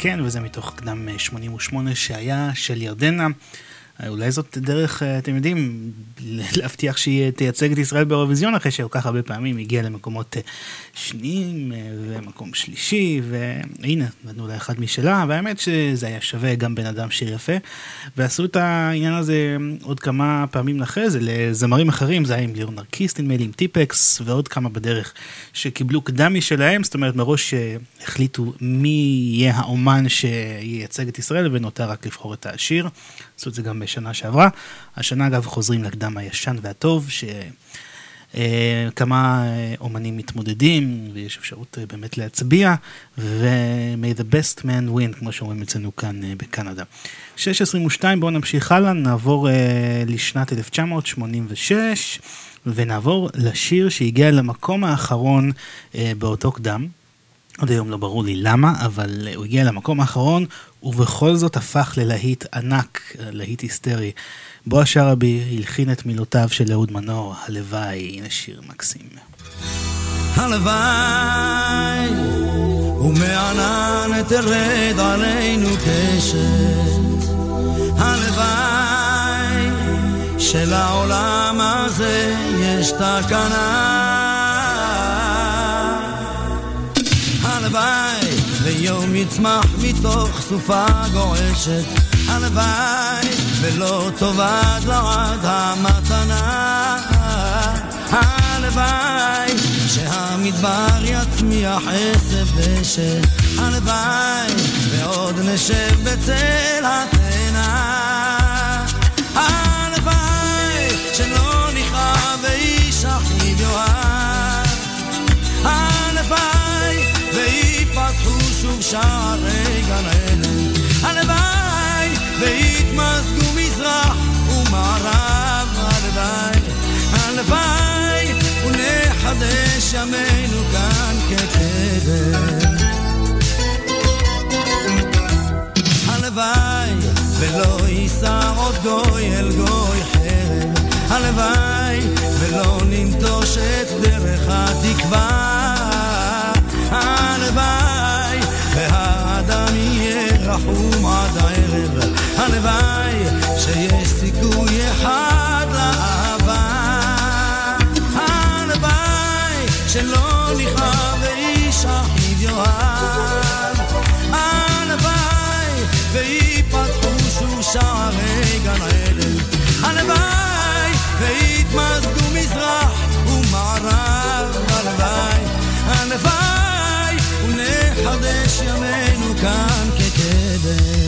כן, וזה מתוך קדם אה, 88 שהיה של ירדנה. אה, אולי זאת דרך, אה, אתם יודעים, להבטיח שהיא תייצג את ישראל באירוויזיון אחרי שכל כך הרבה פעמים הגיעה למקומות אה, שניים ומקום שלישי, והנה, נתנו לה אחד משלה, והאמת שזה היה שווה גם בן אדם שיר יפה, ועשו את העניין הזה עוד כמה פעמים אחרי זה לזמרים אחרים, זה היה עם ליאור נרקיסט נדמה לי, עם טיפקס ועוד כמה בדרך, שקיבלו קדם משלהם, זאת אומרת מראש החליטו מי יהיה האומן שייצג את ישראל, ונותר רק לבחור את השיר. עשו את זה גם בשנה שעברה. השנה אגב חוזרים לקדם הישן והטוב, שכמה אומנים מתמודדים, ויש אפשרות אה, באמת להצביע, ו-may the best man win, כמו שאומרים אצלנו כאן אה, בקנדה. 6.22, בואו נמשיך הלאה, נעבור אה, לשנת 1986, ונעבור לשיר שהגיע למקום האחרון אה, באותו קדם. עד היום לא ברור לי למה, אבל הוא הגיע למקום האחרון, ובכל זאת הפך ללהיט ענק, להיט היסטרי. בועז שרעבי הלחין את מילותיו של אהוד מנור, הלוואי, הנה שיר מקסים. הלוואי ומענן תרד עלינו קשת הלוואי שלעולם הזה יש תקנה הלוואי ויום יצמח מתוך סופה גועשת. הלוואי ולא תאבד לעד המתנה. הלוואי שהמדבר יצמיח עשב דשא הלוואי ועוד נשב בצל התאנה שוב שערי גן עדן הלוואי ויתמזגו מזרח ומערב הלוואי. הלוואי ונחדש ימינו כאן כקדם הלוואי ולא יישא עוד גוי אל גוי חרב, הלוואי ולא ננטוש את דרך התקווה. הלוואי והאדם יהיה רחום עד הערב, הלוואי שיש סיכוי אחד לאהבה. הלוואי שלא נכאב ואיש אחיו יאהב. הלוואי ויפתחו שוב שערי גן עדן. הלוואי ויתמזגו מזרח ומערב. הלוואי, הלוואי ונחדש ימינו כאן כקדם.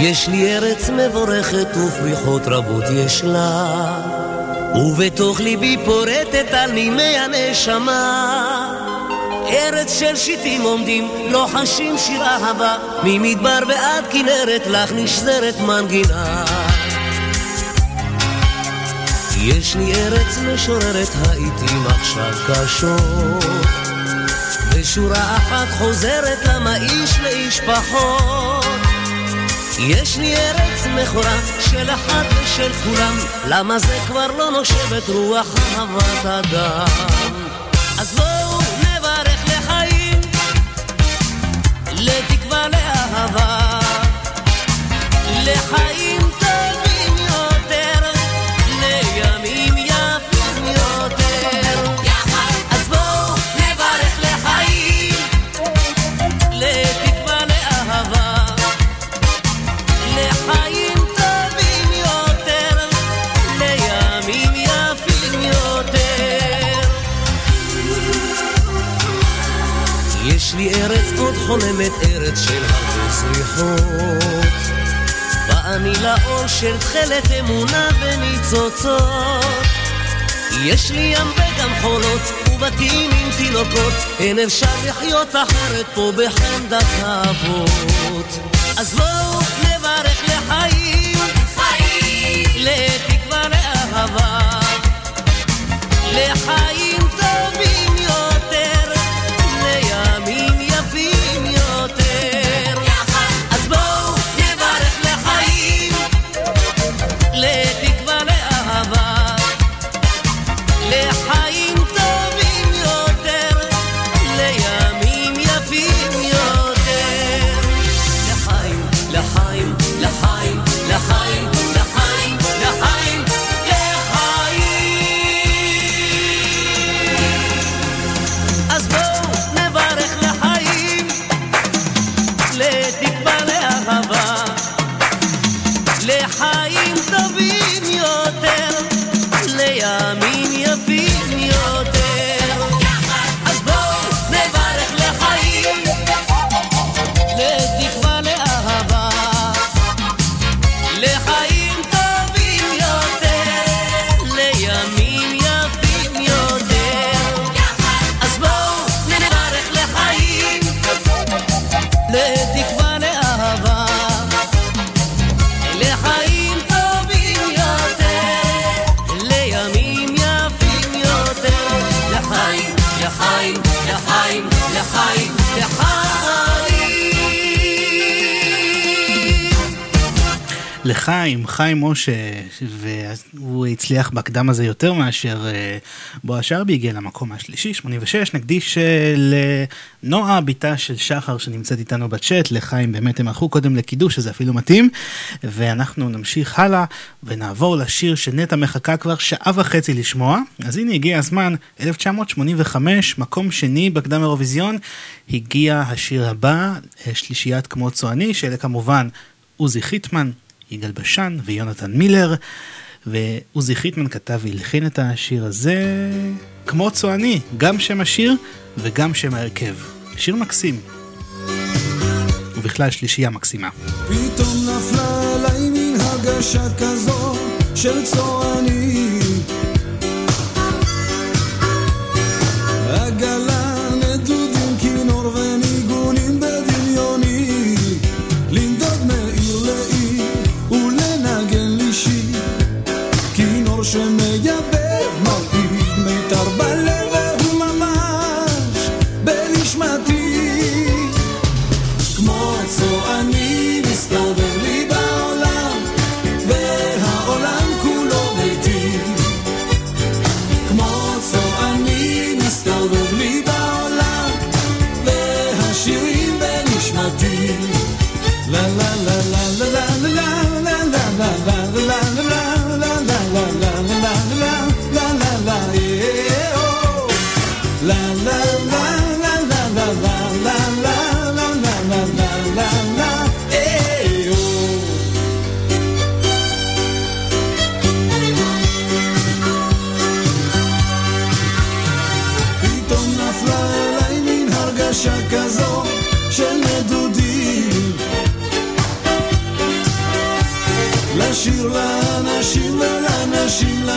יש לי ארץ מבורכת ופריחות רבות יש לה, ובתוך ליבי פורטת על נימי הנשמה. ארץ של שיטים עומדים, לוחשים שיר אהבה, ממדבר ועד כנרת לך נשזרת מנגינה. יש לי ארץ משוררת, העיתים עכשיו קשות, ושורה אחת חוזרת למה איש לאיש פחות. יש לי ארץ מכורה של אחד ושל כולם, למה זה כבר לא נושבת רוח אהבת אדם? אז בואו נברך לחיים, לתקווה לאהבה, לחיים חולמת, ארץ של הרבה זריחות. ואני לאור של תכלת אמונה וניצוצות. יש לי ים וגם חולות, ובתים עם תינוקות, אין אפשר לחיות אחרת פה בחמדת האבות. אז בואו נברך לחיים, חיים, לתקווה לאהבה, לחיים חיים, חיים משה, והוא הצליח בקדם הזה יותר מאשר אה, בועז שרבי, הגיע למקום השלישי, 86. נקדיש אה, לנועה, בתה של שחר שנמצאת איתנו בצ'אט, לחיים באמת הם הלכו קודם לקידוש, שזה אפילו מתאים, ואנחנו נמשיך הלאה ונעבור לשיר שנטע מחכה כבר שעה וחצי לשמוע. אז הנה הגיע הזמן, 1985, מקום שני בקדם אירוויזיון, הגיע השיר הבא, אה, שלישיית כמו צועני, שאלה כמובן עוזי חיטמן, יגאל בשן ויונתן מילר, ועוזי חיטמן כתב והלחין את השיר הזה כמו צועני, גם שם השיר וגם שם ההרכב. שיר מקסים. ובכלל שלישייה מקסימה. פתאום נפלה עליי מין הרגשה כזו של צועני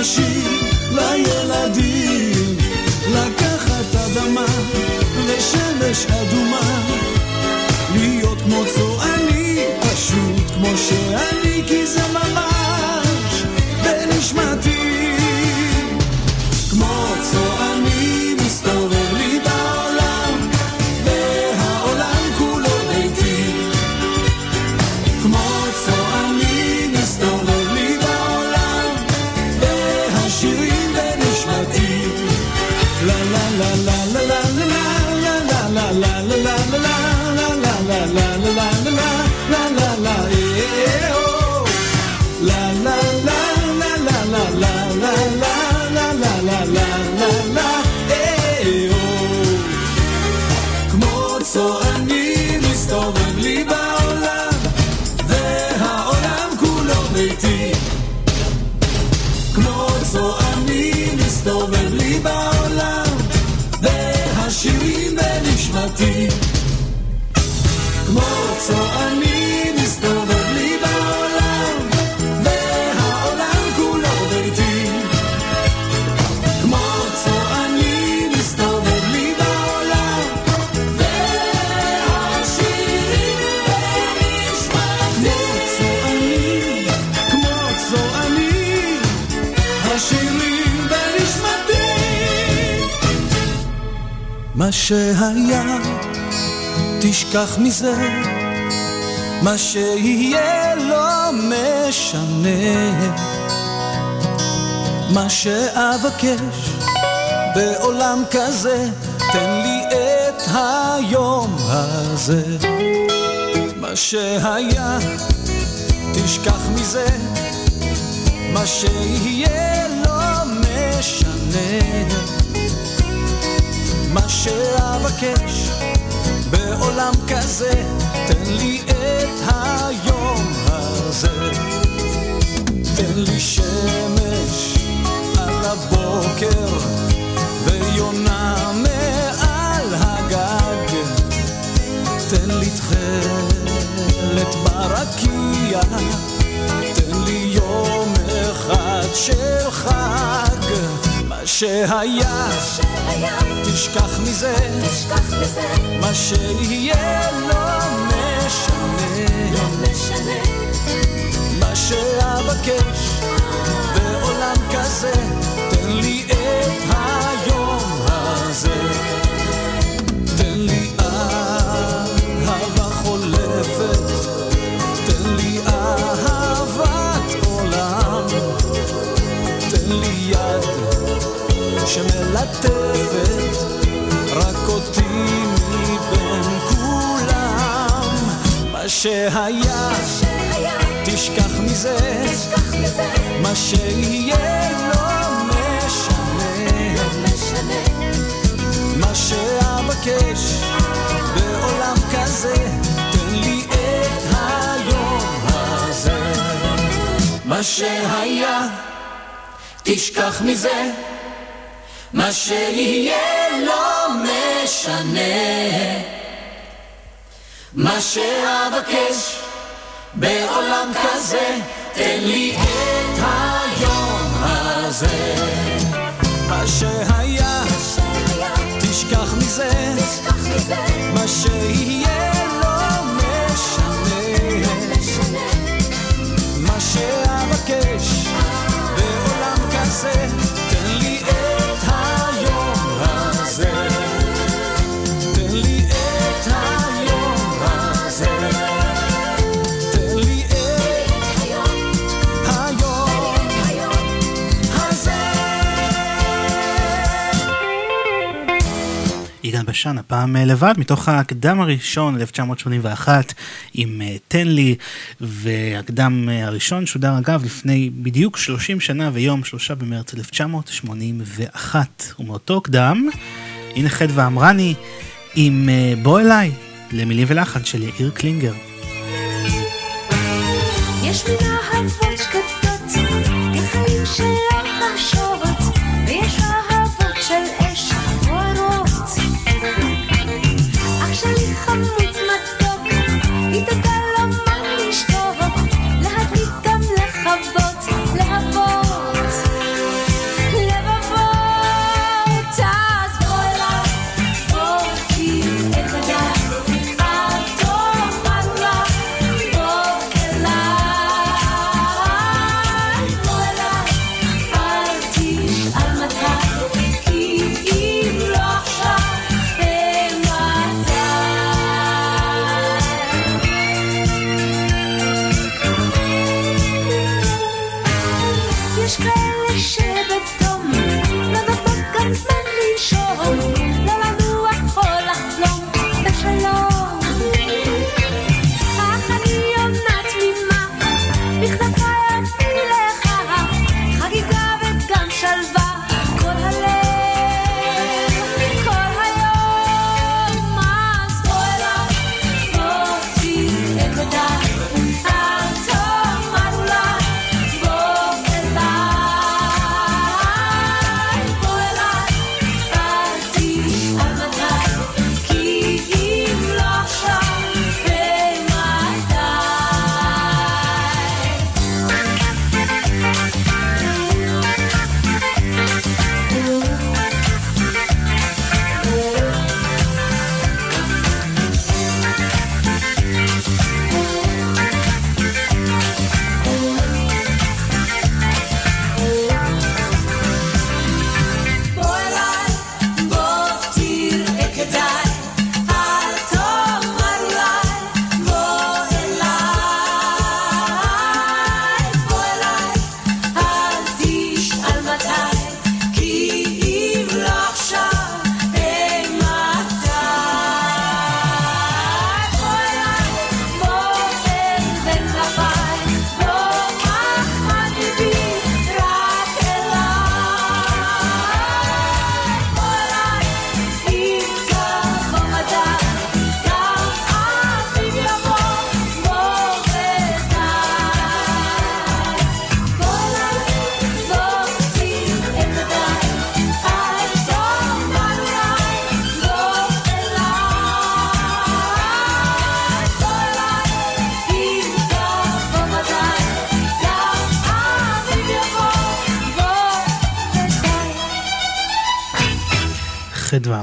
לשיר לילדים לקחת אדמה ושמש אדומה שהיה תשכח מזה. מה שיהיה לא משנה. מה שאבקש בעולם כזה תן לי את היום הזה. מה שהיה תשכח מזה. מה שיהיה לא משנה שאבקש בעולם כזה תן לי את היום הזה. תן לי שמש על הבוקר ויונה מעל הגג. תן לי תכלת ברקיע שהיה תשכח מזה מה שיהיה לא משנה. מה שאבקש בעולם כזה שמלטפת רק אותי מבין כולם. מה שהיה, תשכח מזה, מה שיהיה לא משנה. מה שאבקש בעולם כזה, תן לי את היום הזה. מה שהיה, תשכח מזה, מה שיהיה לא משנה. מה שאבקש בעולם כזה, תן לי את היום הזה. מה שהיה, תשכח מזה, מה שיהיה לא משנה. מה שאבקש בעולם כזה, בשן, הפעם אה, לבד, מתוך הקדם הראשון, 1981, עם אה, תן לי, והקדם אה, הראשון שודר אגב לפני בדיוק 30 שנה ויום, 3 במרץ 1981. ומאותו קדם, הנה חדווה אמרני עם בוא אליי, למילים ולחן של יאיר קלינגר. יש מן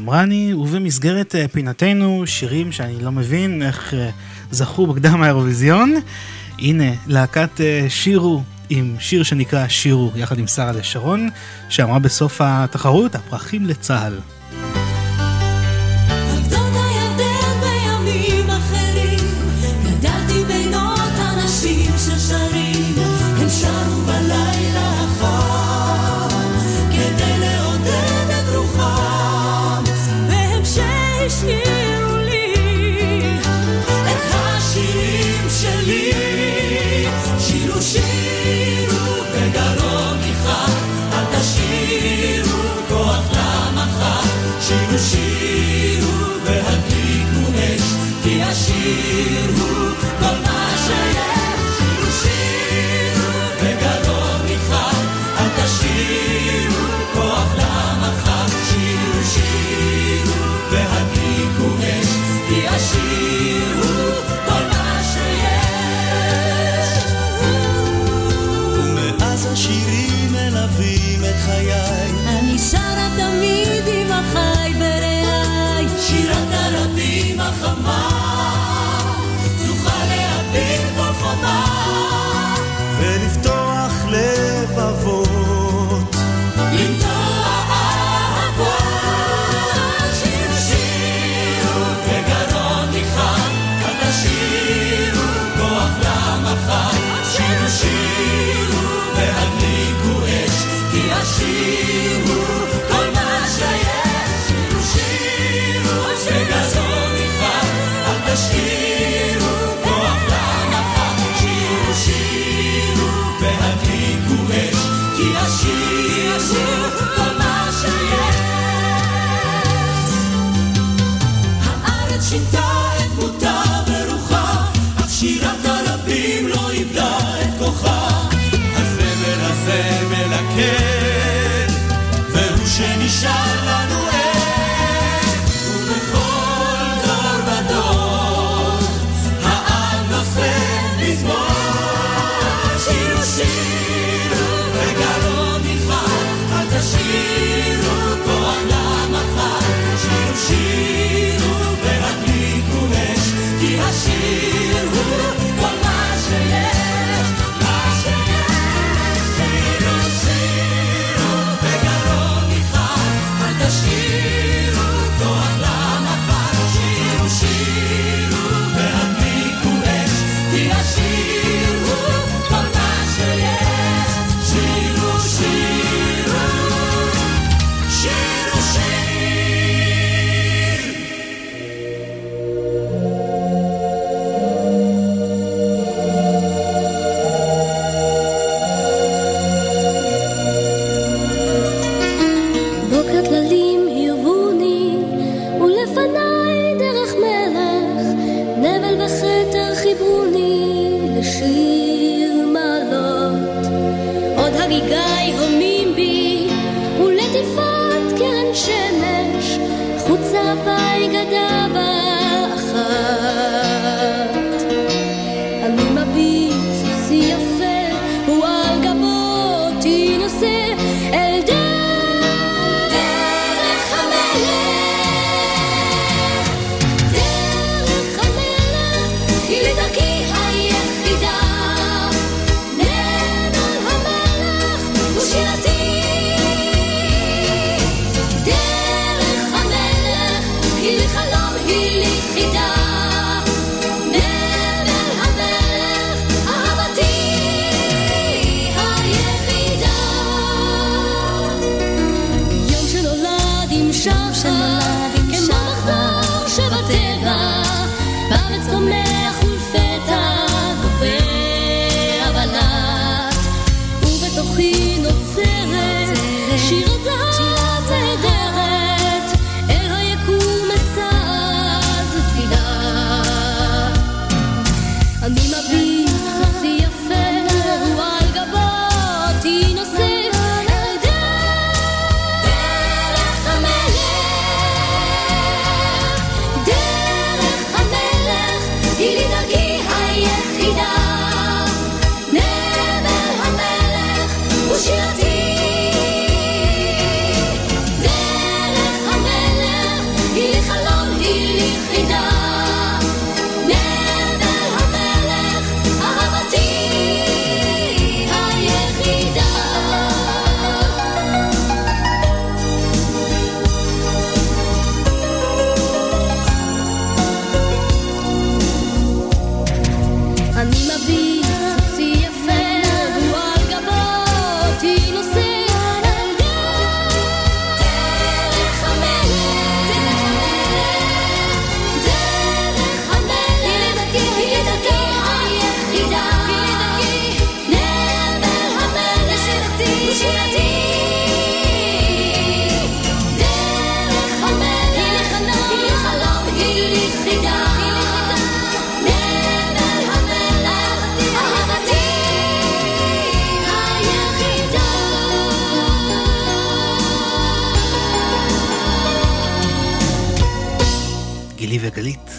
אמרני, ובמסגרת אה, פינתנו שירים שאני לא מבין איך אה, זכו בקדם האירוויזיון. הנה, להקת אה, שירו עם שיר שנקרא שירו, יחד עם שרה לשרון, שאמרה בסוף התחרות, הפרחים לצה"ל.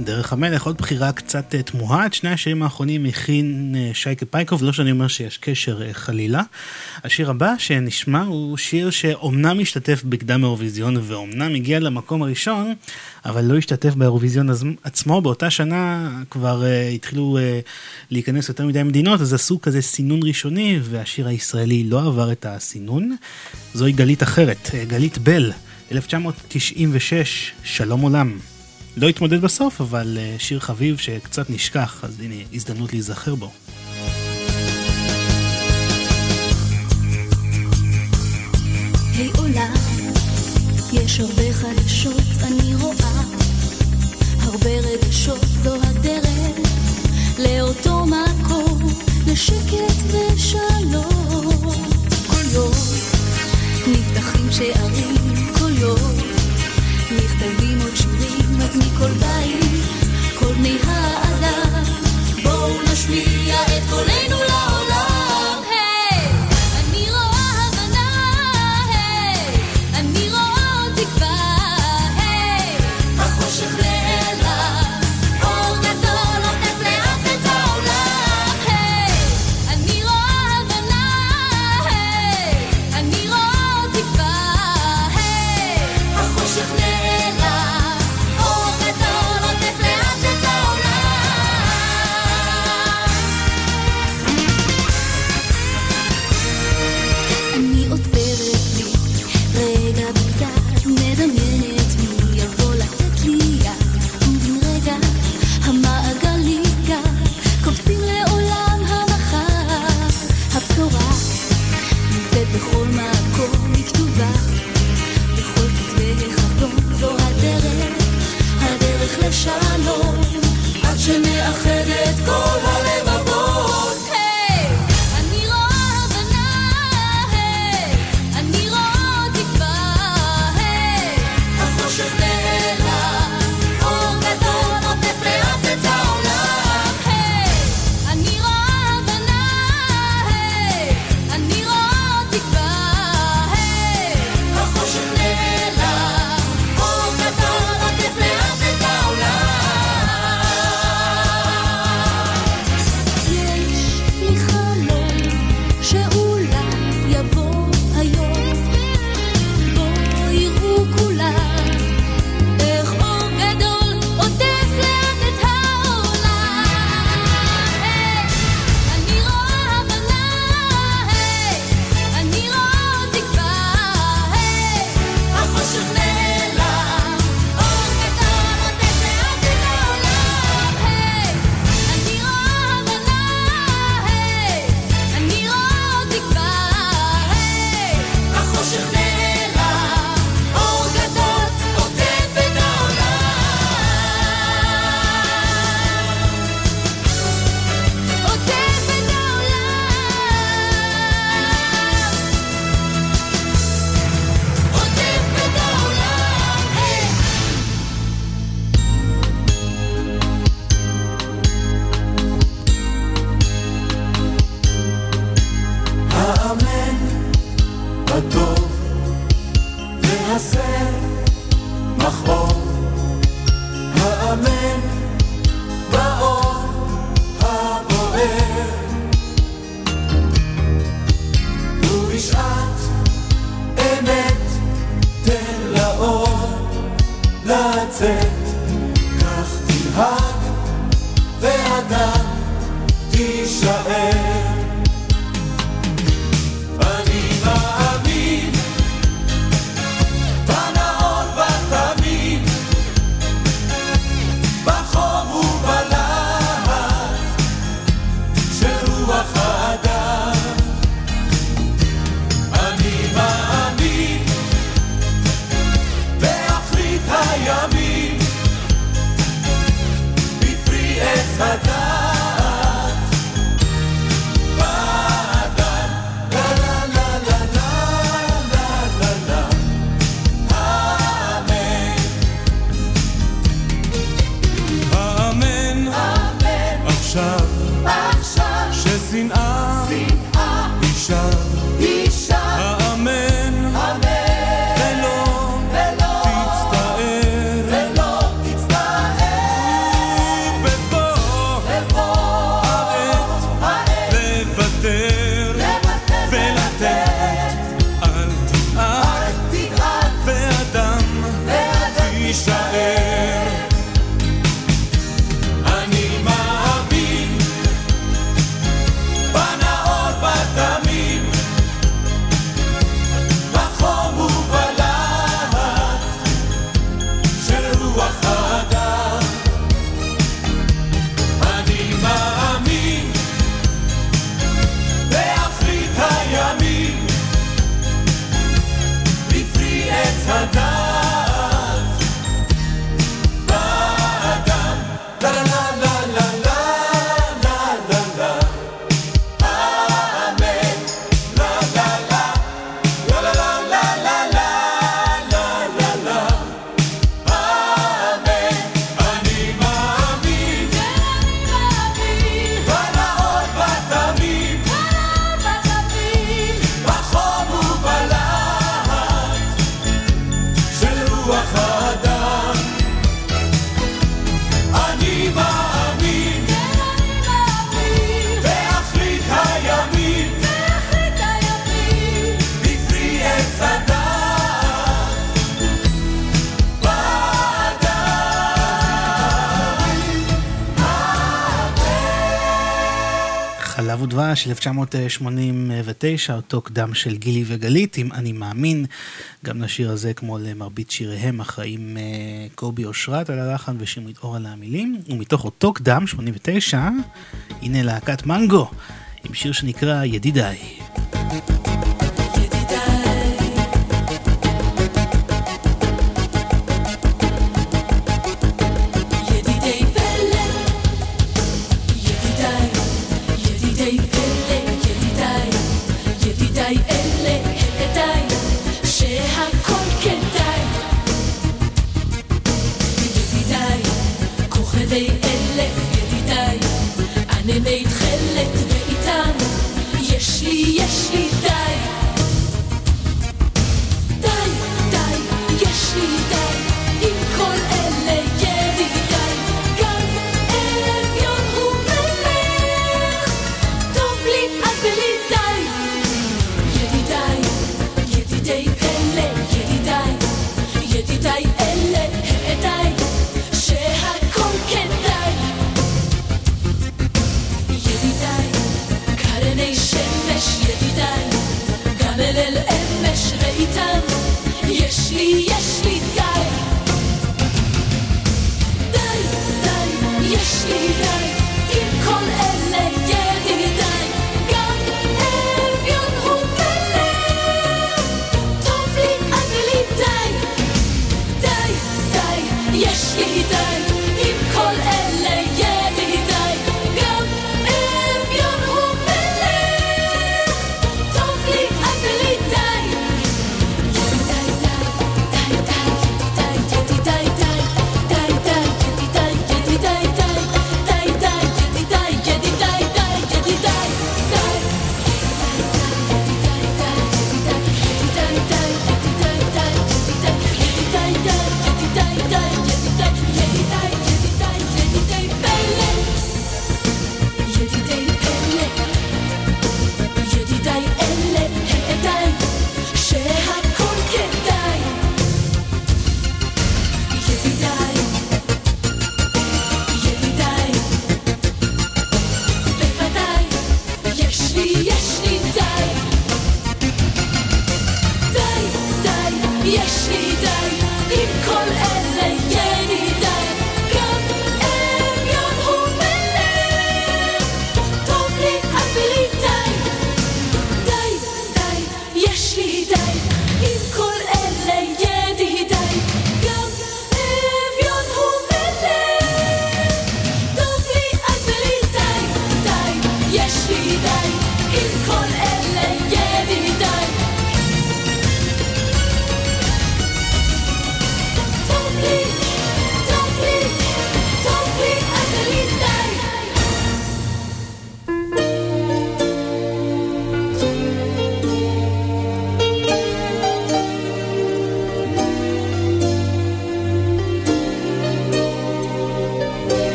דרך המלך, עוד בחירה קצת אה, תמוהה, את שני השירים האחרונים הכין אה, שייקה פייקוב, לא שאני אומר שיש קשר אה, חלילה. השיר הבא שנשמע הוא שיר שאומנם השתתף בקדם האירוויזיון ואומנם הגיע למקום הראשון, אבל לא השתתף באירוויזיון עצמו, באותה שנה כבר uh, התחילו uh, להיכנס יותר מדי מדינות, אז עשו כזה סינון ראשוני, והשיר הישראלי לא עבר את הסינון. זוהי גלית אחרת, גלית בל, 1996, שלום עולם. לא התמודד בסוף, אבל uh, שיר חביב שקצת נשכח, אז הנה הזדמנות להיזכר בו. יש הרבה חדשות אני רואה, הרבה רגשות זו הדרך לאותו מקום, לשקט ושלום. יום נפתחים שערים, שירים, אז מכל בואו נשמיע את קולנו לצאת כך תנהג ואדם תישאר של 1989, אותו קדם של גילי וגלית, אם אני מאמין. גם לשיר הזה, כמו למרבית שיריהם, אחראים אה, קובי אושרת על הלחן ושמרית אור על המילים. ומתוך אותו קדם, 89, הנה להקת מנגו, עם שיר שנקרא ידידיי.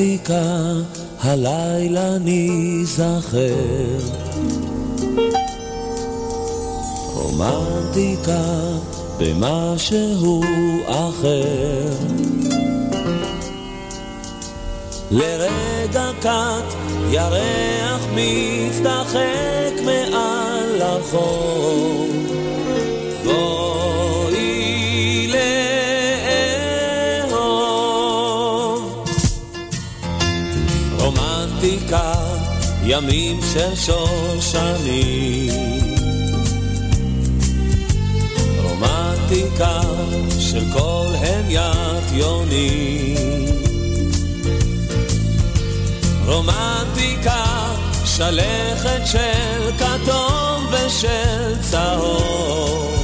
עתיקה, הלילה ניזכר. רומנטיקה במשהו אחר. לרגע קט ירח מצדחק מעל החור. ימים של שושנים. רומנטיקה של כל המיית יונים. רומנטיקה שלכת של כתום ושל צהוב.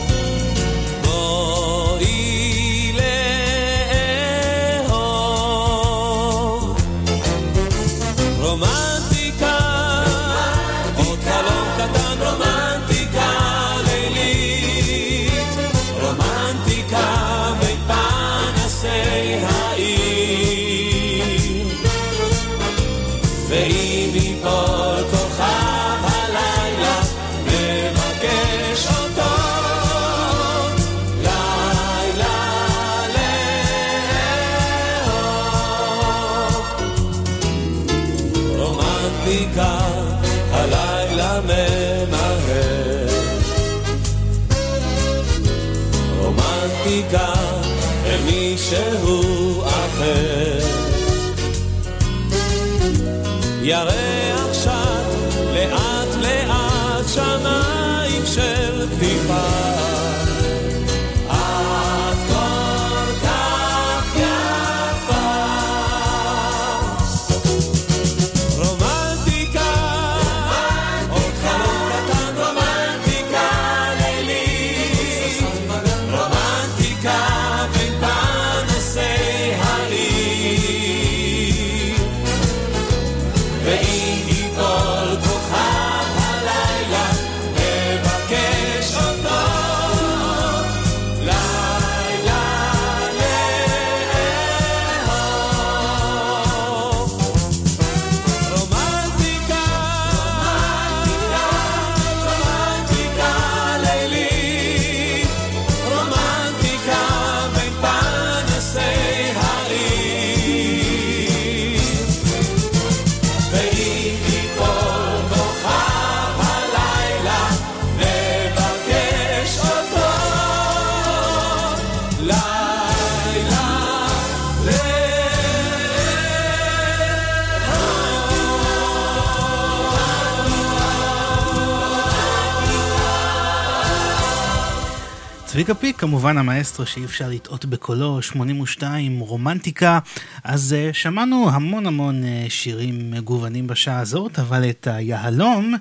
צביקה פיק, כמובן המאסטרו שאי אפשר לטעות בקולו, 82, רומנטיקה. אז uh, שמענו המון המון uh, שירים מגוונים בשעה הזאת, אבל את היהלום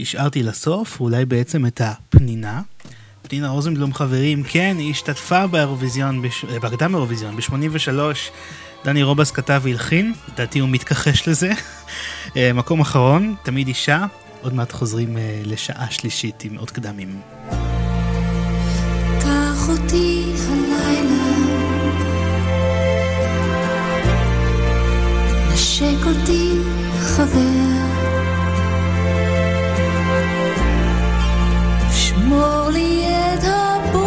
השארתי לסוף, אולי בעצם את הפנינה. פנינה רוזנבלום חברים, כן, היא השתתפה באירוויזיון, בש... אה, בהקדם באירוויזיון, ב-83. דני רובס כתב והלחין, לדעתי הוא מתכחש לזה. מקום אחרון, תמיד אישה, עוד מעט חוזרים אה, לשעה שלישית עם עוד קדמים. קח אותי הלילה, נשק אותי חבר, שמור לי את הבוקר,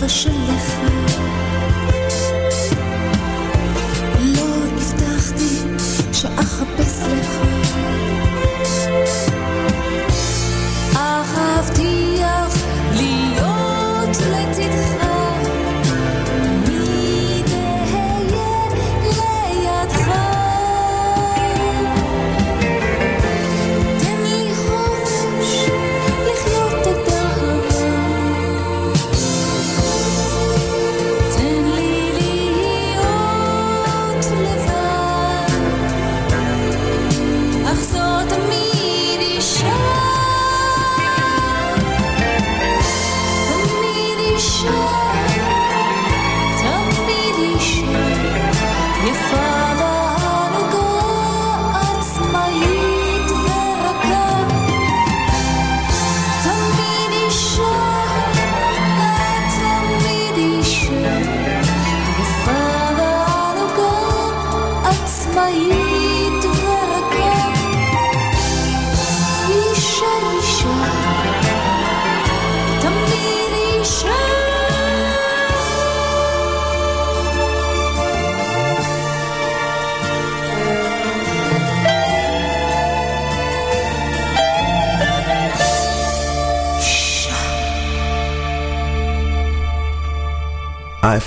发生裂痕。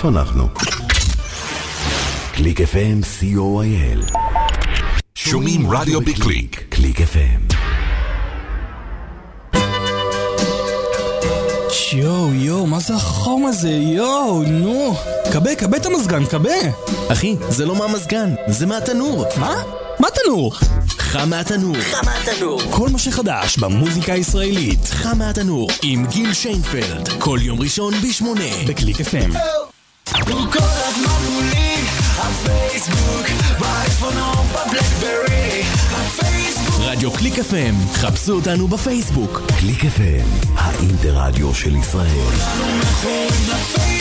איפה אנחנו? קליק FM, co.il. שומעים רדיו בקליק. קליק FM. יואו, יואו, מה זה החום הזה? יואו, נו. כבה, כבה את המזגן, כבה. אחי, זה לא מהמזגן, זה מהתנור. מה? מה תנור? חם מהתנור. חם מהתנור. כל מה שחדש במוזיקה הישראלית. חם מהתנור, עם גיל שיינפלד. כל יום ראשון בשמונה. בקליק FM. רדיו קליק FM, חפשו אותנו בפייסבוק. קליק FM, האינטרדיו של ישראל. מכורים לפייסבוק.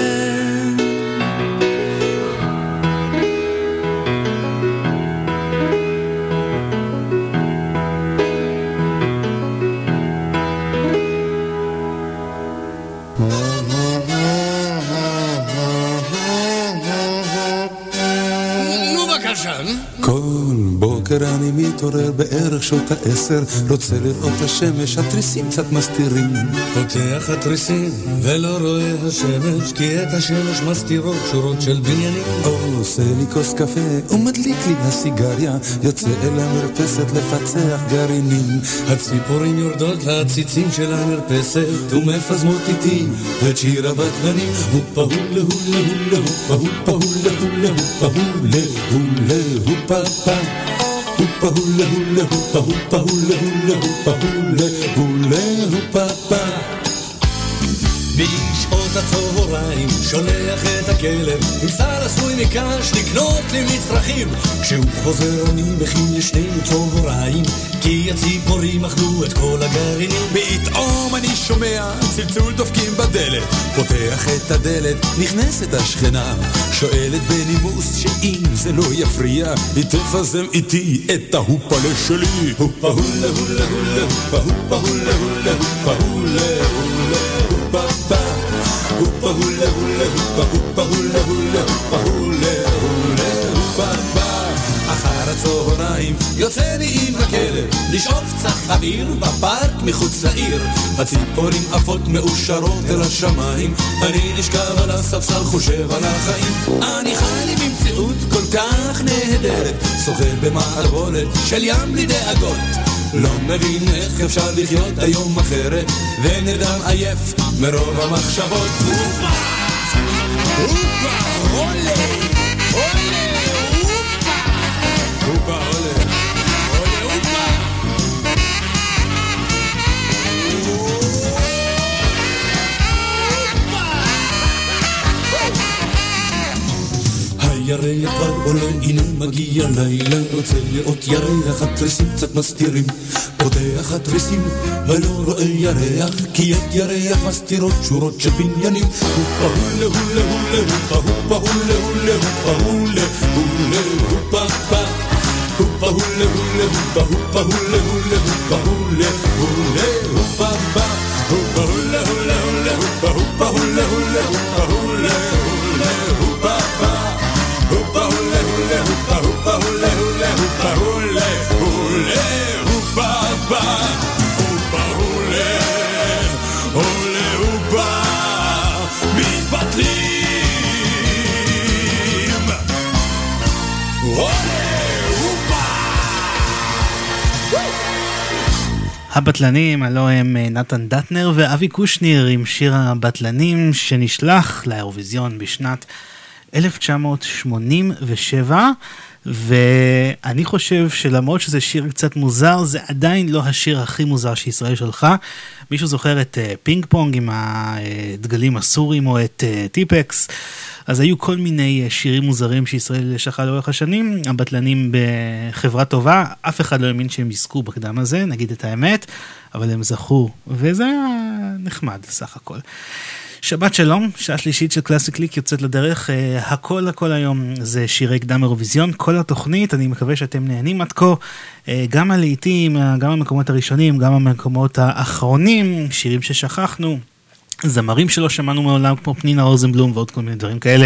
מתעורר בערך שעות העשר, רוצה לראות השמש, התריסים קצת מסתירים. פותח התריסים ולא רואה השמש, כי את השמש מסתירות שורות של בניינים. עושה לי כוס קפה ומדליק לי הסיגריה, יוצא אל המרפסת לפצח גרעינים. הציפורים יורדות לעציצים של המרפסת ומפזמות איתי את שיר הבטלנים. הופה הולה הולה הולה הופה הופה הולה הולה הופה הולה הולה הופה הופה הופה הולה הולה הופה הופה הולה הולה הופה הולה הולה הופה הופה. בשעות הצהריים שולח את הכלב עם שר עשוי מקש לקנות לי מצרכים. כשהוא חוזר אני מכין לשנינו צהריים כי הציפורים אכלו את כל הגרעינים. פתאום אני שומע צלצול דופקים בדלת פותח את הדלת, נכנסת השכנה שואלת בנימוס שאם זה לא יפריע היא תפזם איתי את ההופלה שלי הופה הולה הולה הולה הופה הולה הולה הופה הולה הולה הופה הופה. הופה הולה הולה הופה הולה הולה הופה הולה הולה הופה הופה. אחר הצהריים יוצא לי לשאוף קצת אוויר בפארק מחוץ לעיר הציפורים עפות מאושרות אל השמיים אני נשכב על הספסל חושב על החיים אני חי במציאות כל כך נהדרת שוחה במערבולת של ים בלי דאגות לא מבין איך אפשר לחיות היום אחרת ונרדם עייף מרוב המחשבות הופה! הופה! עולה! הירח כבר עולה, הנה מגיע לילה, רוצה לראות ירח, התריסים קצת מסתירים. פותח התריסים ולא רואה ירח, כי את ירח מסתירות שורות של בניינים. הופה הולה הולה הולה הופה הופה הולה הולה הופה הולה הולה הופה הופה Hoopa hula hula הבטלנים, הלו הם אה, נתן דטנר ואבי קושניר עם שיר הבטלנים שנשלח לאירוויזיון בשנת 1987. ואני חושב שלמרות שזה שיר קצת מוזר, זה עדיין לא השיר הכי מוזר שישראל שלחה. מישהו זוכר את אה, פינג פונג עם הדגלים הסורים או את אה, טיפקס? אז היו כל מיני אה, שירים מוזרים שישראל שלחה לאורך השנים, הבטלנים בחברה טובה, אף אחד לא האמין שהם יזכו בקדם הזה, נגיד את האמת, אבל הם זכו, וזה היה נחמד סך הכל. שבת שלום, שעה שלישית של קלאסי קליק יוצאת לדרך, אה, הכל הכל היום זה שירי קדם אירוויזיון, כל התוכנית, אני מקווה שאתם נהנים עד כה, אה, גם הלעיתים, גם המקומות הראשונים, גם המקומות האחרונים, שירים ששכחנו. זמרים שלא שמענו מעולם כמו פנינה רוזנבלום ועוד כל מיני דברים כאלה.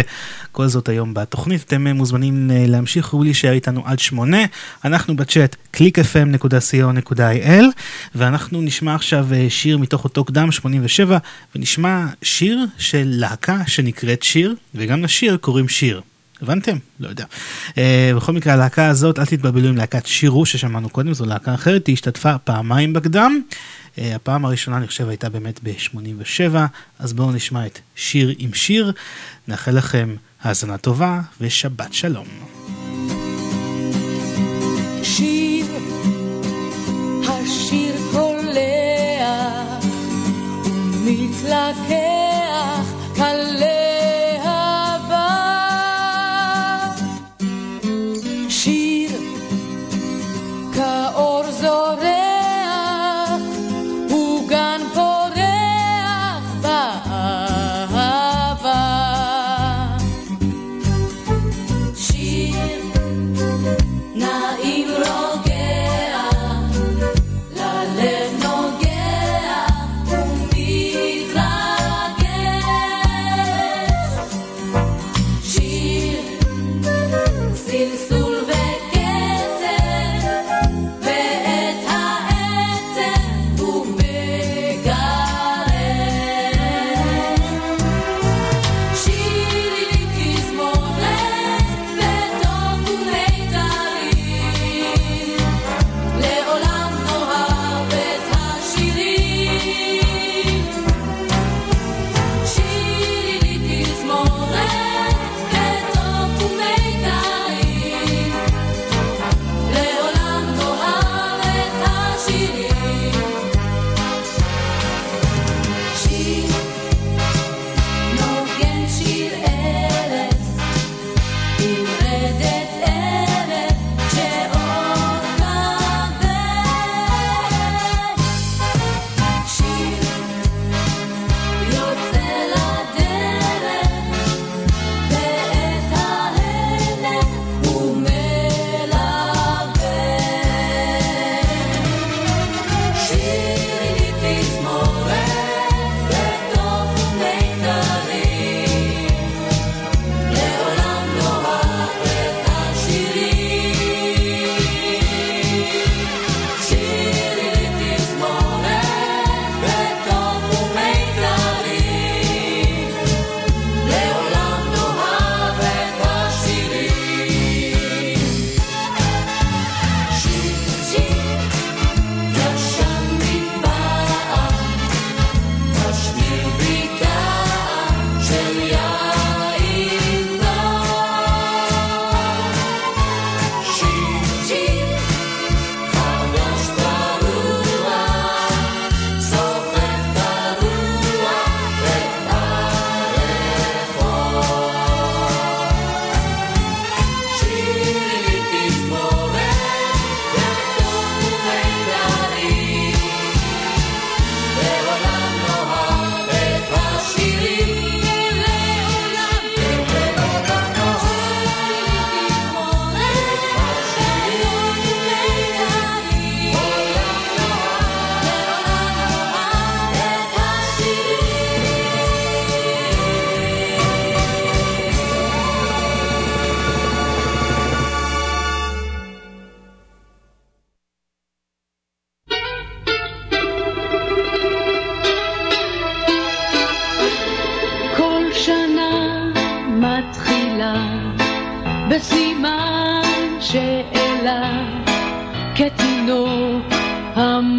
כל זאת היום בתוכנית, אתם אה, מוזמנים אה, להמשיך ולהישאר איתנו עד שמונה. אנחנו בצ'אט www.clickfm.co.il ואנחנו נשמע עכשיו אה, שיר מתוך אותו קדם 87 ונשמע שיר של להקה שנקראת שיר וגם לשיר קוראים שיר. הבנתם? לא יודע. Uh, בכל מקרה, הלהקה הזאת, אל תתבלבלו עם להקת שירו ששמענו קודם, זו להקה אחרת, היא השתתפה פעמיים בקדם. Uh, הפעם הראשונה, אני חושב, הייתה באמת ב-87, אז בואו נשמע את שיר עם שיר. נאחל לכם האזנה טובה ושבת שלום. שיר, השיר Um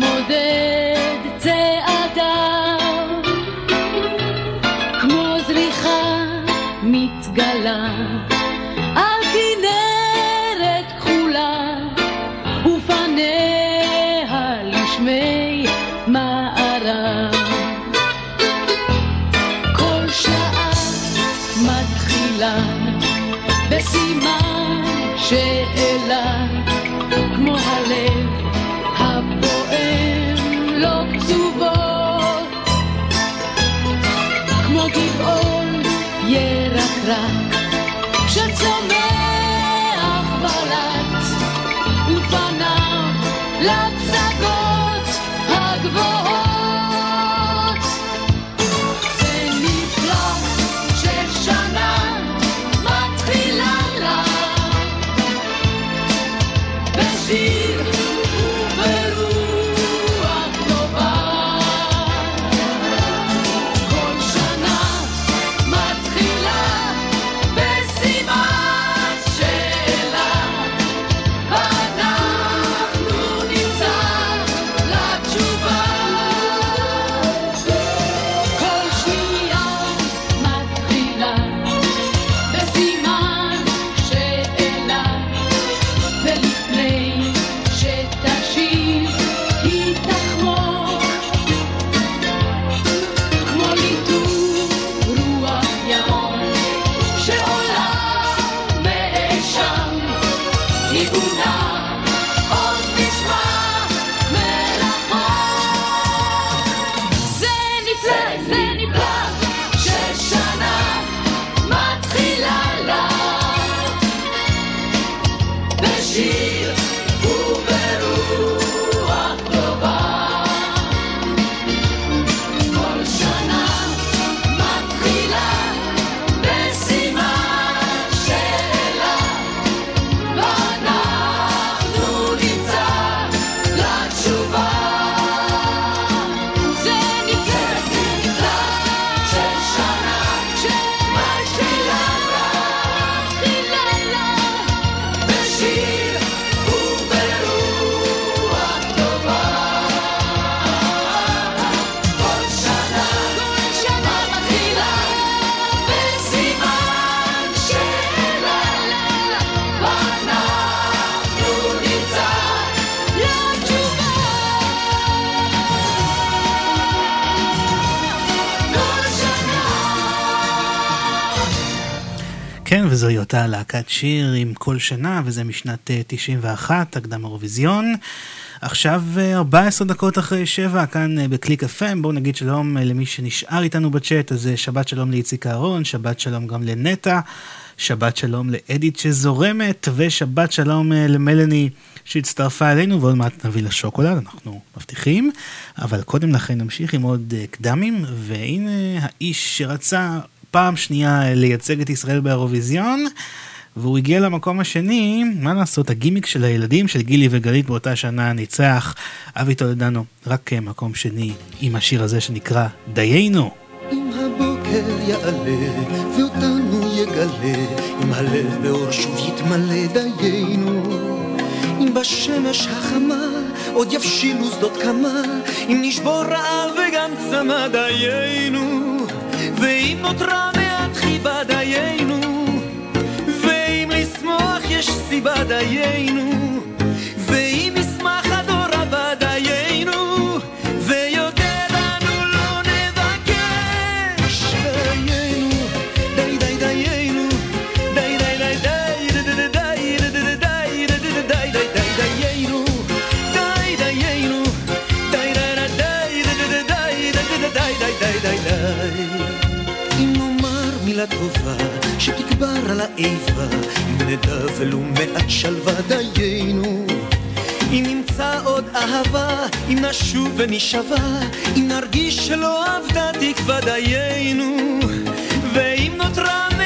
להקת שיר עם כל שנה, וזה משנת אה, 91, הקדם האירוויזיון. עכשיו אה, 14 דקות אחרי שבע, כאן אה, בקליק FM, בואו נגיד שלום אה, למי שנשאר איתנו בצ'אט, אז אה, שבת שלום לאיציק אהרון, שבת שלום גם לנטע, שבת שלום לאדית שזורמת, ושבת שלום אה, למלאני שהצטרפה אלינו, ועוד מעט נביא לה שוקולד, אנחנו מבטיחים. אבל קודם לכן נמשיך עם עוד אה, קדמים, והנה האיש שרצה פעם שנייה אה, לייצג את ישראל באירוויזיון. והוא הגיע למקום השני, מה לעשות, הגימיק של הילדים של גילי וגלית באותה שנה ניצח אבי טולדנו, רק מקום שני עם השיר הזה שנקרא דיינו. אם הבוקר יעלה ואותנו יגלה, אם הלב באור שוב יתמלא דיינו. אם בשמש החמה עוד יבשילו שדות כמה, אם נשבור רעב וגם צמא דיינו. ואם נותרה מעט חיבה דיינו, סיבה דיינו. ואם ישמח הדור הבא דיינו, ויותר אנו לא נבקש דיינו, די די דיינו, די די די די די די די די די די די די די דיינו, די דיינו, די די די די די די די די די די די אם נאמר מילה טובה שתגבר על האיבה, אם נדע ולו מעט שלווה דיינו. אם נמצא עוד אהבה, אם נשוב ונשבע, אם נרגיש שלא אבדה תקווה דיינו. ואם נותרה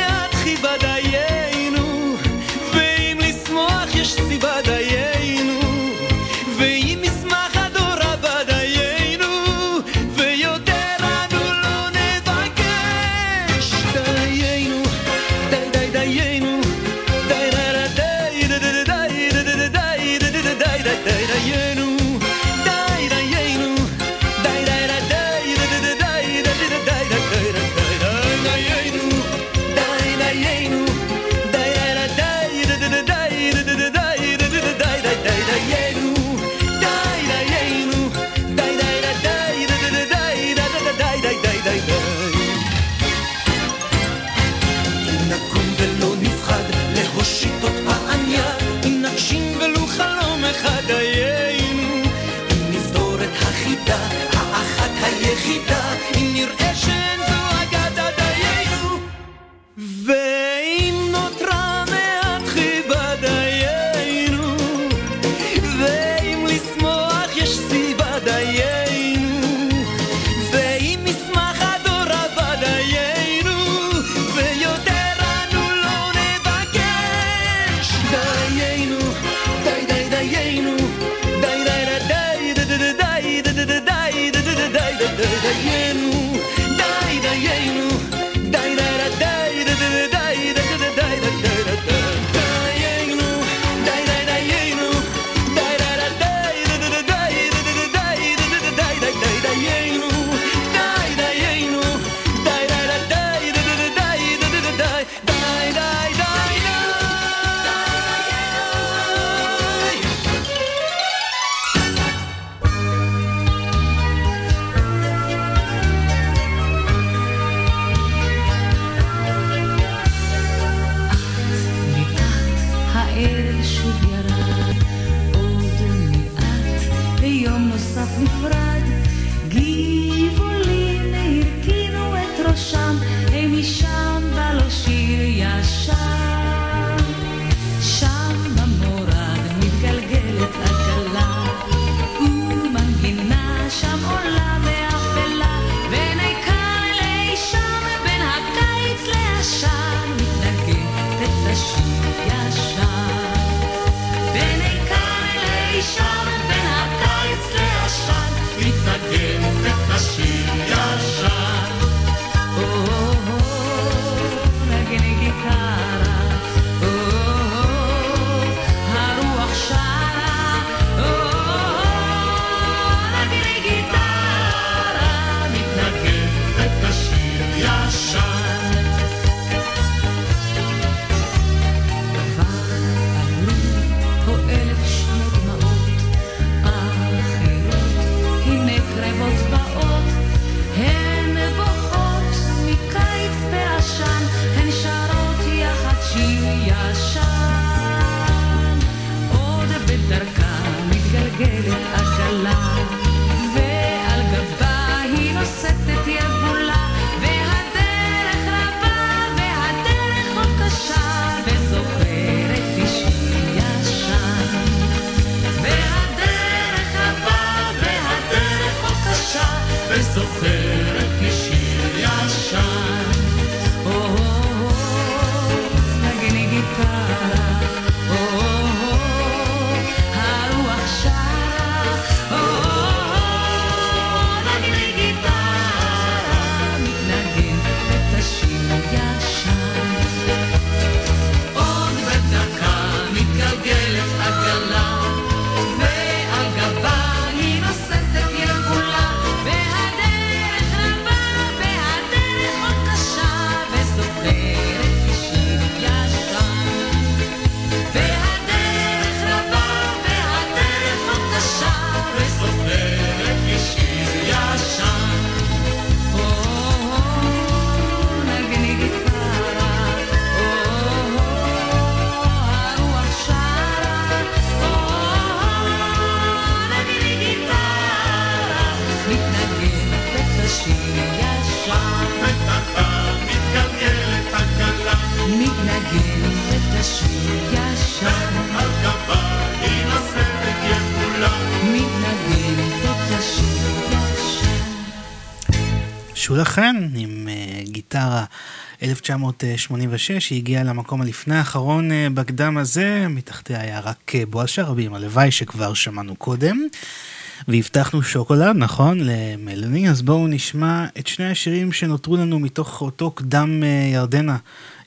לכן עם אה, גיטרה 1986 היא הגיעה למקום הלפני האחרון אה, בקדם הזה, מתחתיה היה רק אה, בועז שרבים, הלוואי שכבר שמענו קודם. והבטחנו שוקולד, נכון, למלני, אז בואו נשמע את שני השירים שנותרו לנו מתוך אותו קדם ירדנה,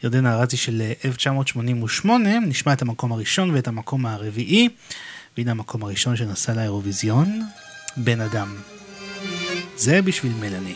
ירדנה ארזי של 1988, נשמע את המקום הראשון ואת המקום הרביעי, והנה המקום הראשון שנסע לאירוויזיון, בן אדם. זה בשביל מלאני.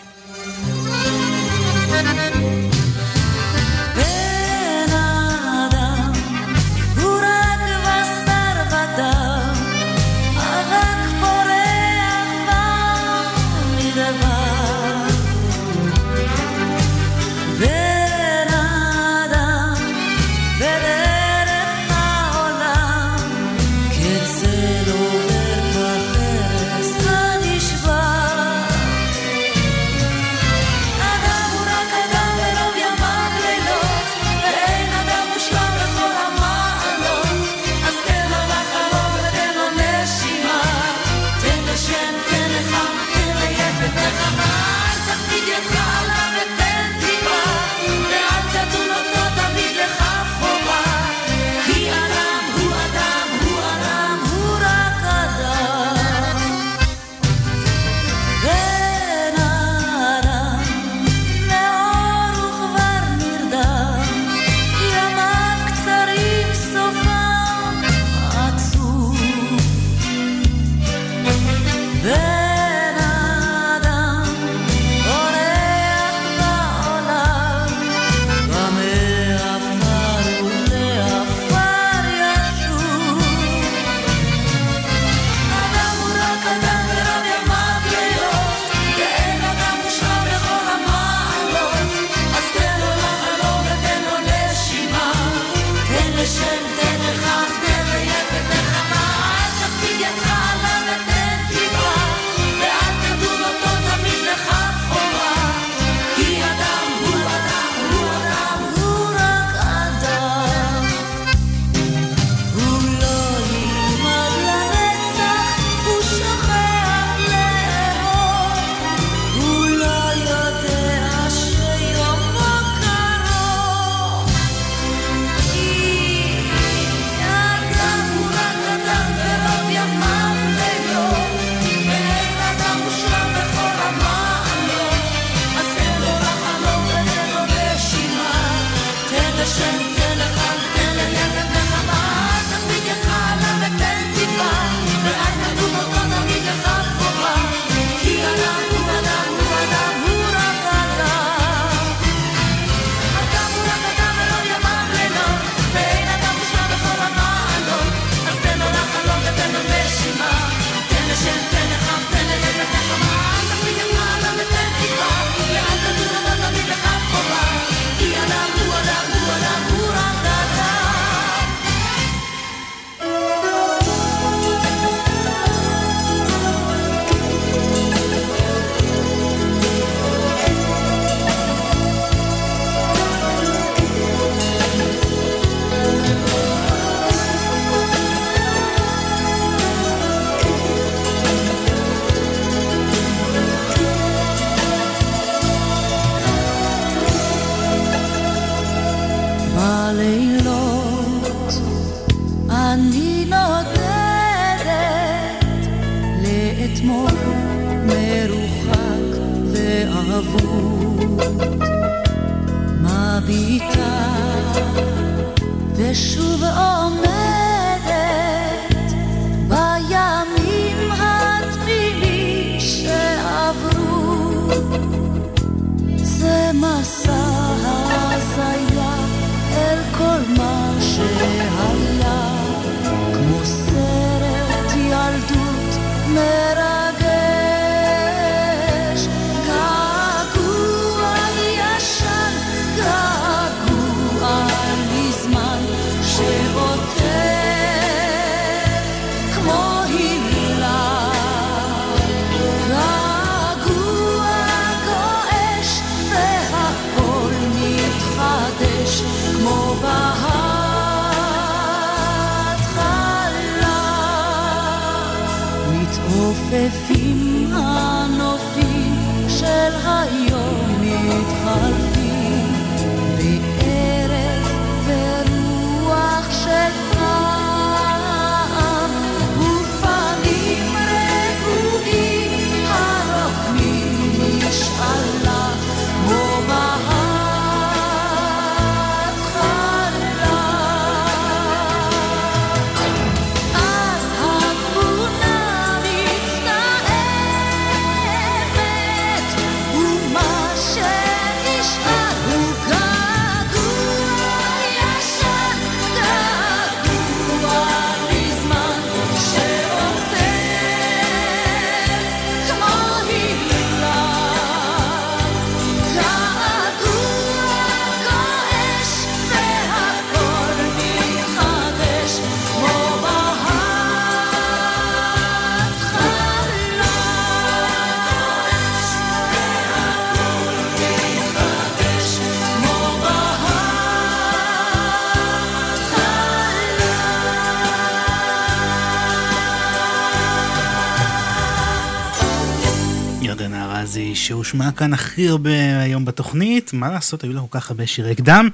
שהושמעה כאן הכי הרבה היום בתוכנית, מה לעשות, היו לה כל כך הרבה שירי קדם,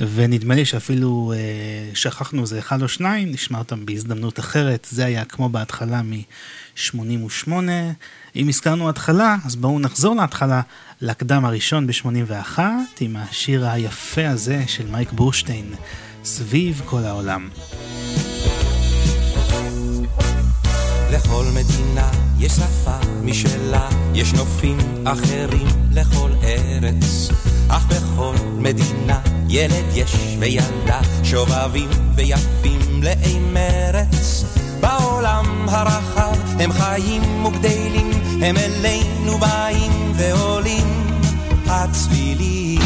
ונדמה לי שאפילו אה, שכחנו איזה אחד או שניים, נשמע אותם בהזדמנות אחרת, זה היה כמו בהתחלה מ-88. אם הזכרנו התחלה, אז בואו נחזור להתחלה, לקדם הראשון ב-81, עם השיר היפה הזה של מייק בורשטיין, סביב כל העולם. לכל מדינה יש שפה משלה, יש נופים אחרים לכל ארץ. אך בכל מדינה ילד יש וילדה, שובבים ויפים לאי מרץ. בעולם הרחב הם חיים וגדלים, הם אלינו באים ועולים הצלילים.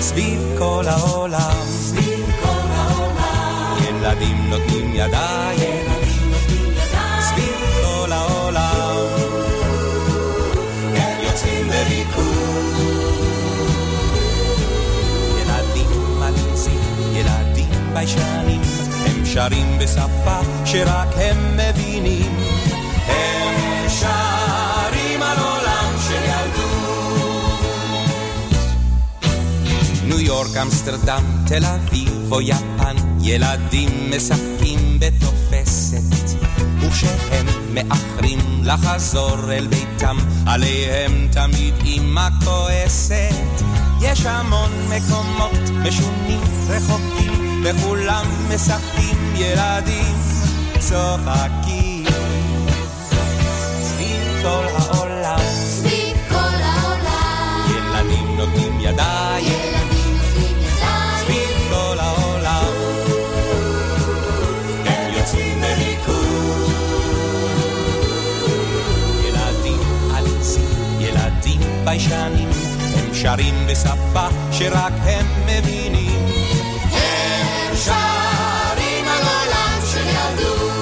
סביב כל העולם, סביב כל העולם, ילדים נותנים ידיים. ילדים מליצים, ילדים ביישנים, הם שרים בשפה שרק הם מבינים. הם שרים על עולם של ילדות. ניו יורק, אמסטרדם, תל אביב או יפן, ילדים משחקים בתופסת. וכשהם מאחרים לחזור אל ביתם, עליהם תמיד אמא כועסת. יש המון מקומות משונים רחוקים, וכולם משחקים ילדים צוחקים. סביב כל העולם, סביב כל העולם, ילדים נותנים ידיים. ביישנים, הם שרים בשפה שרק הם מבינים. הם שרים על עולם של ילדות.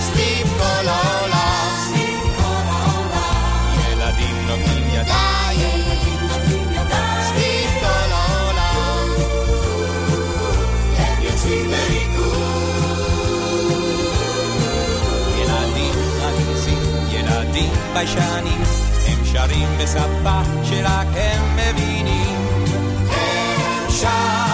סביב כל העולם, סביב כל העולם, ילדים נותנים ידיים. סביב כל העולם, הם יוצאים לביקור. ילדים עליזים, ילדים ביישנים, הם שרים בשפה שרק הם מבינים. הם שרים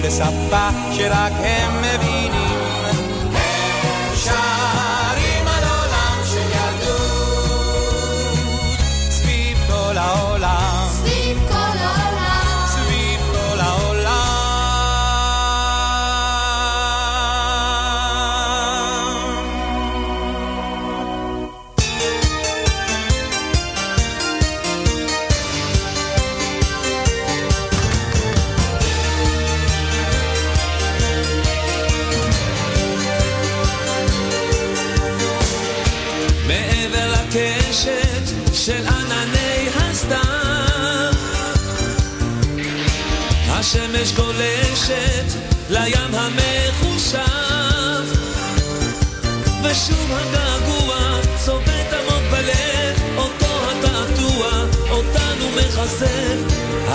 שרים בשפה שרק הם השמש גולשת לים המחושב. ושוב הגעגוע צובט עמוק בלב אותו התעתוע אותנו מכזב אה,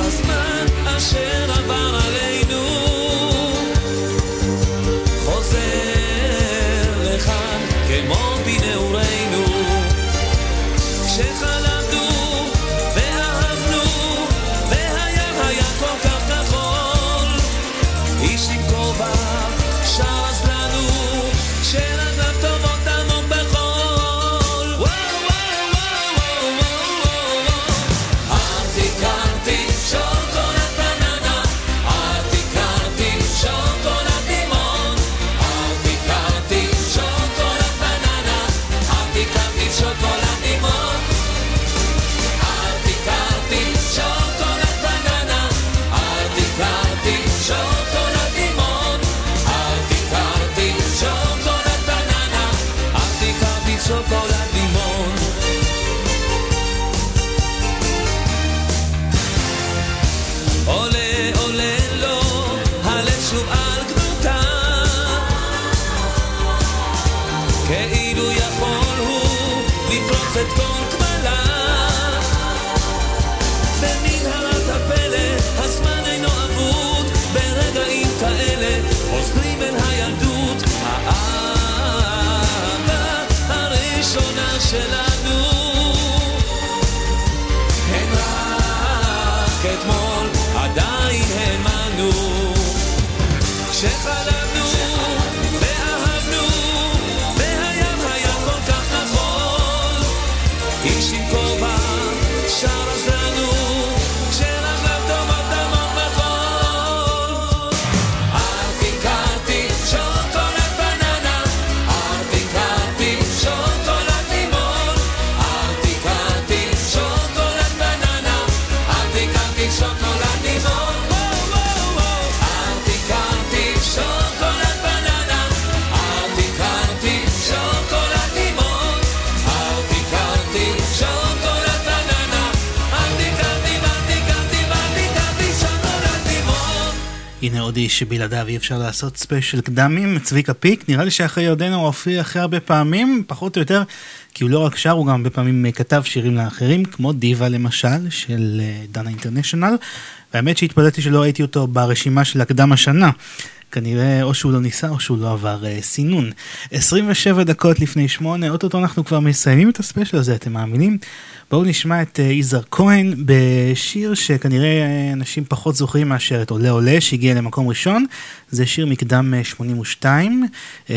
הזמן אשר עבר עלינו איש שבלעדיו אי אפשר לעשות ספיישל קדמים, צביקה פיק, נראה לי שאחרי ירדנה הוא הופיע הכי הרבה פעמים, פחות או יותר, כי הוא לא רק שר, הוא גם הרבה פעמים אה, כתב שירים לאחרים, כמו דיווה למשל, של אה, דנה אינטרנשיונל, והאמת שהתפלאתי שלא ראיתי אותו ברשימה של הקדם השנה. כנראה או שהוא לא ניסה או שהוא לא עבר אה, סינון. 27 דקות לפני שמונה, אוטוטו אנחנו כבר מסיימים את הספיישל הזה, אתם מאמינים? בואו נשמע את אה, יזהר כהן בשיר שכנראה אה, אנשים פחות זוכרים מאשר את עולה עולה שהגיע למקום ראשון. זה שיר מקדם אה, 82 אה,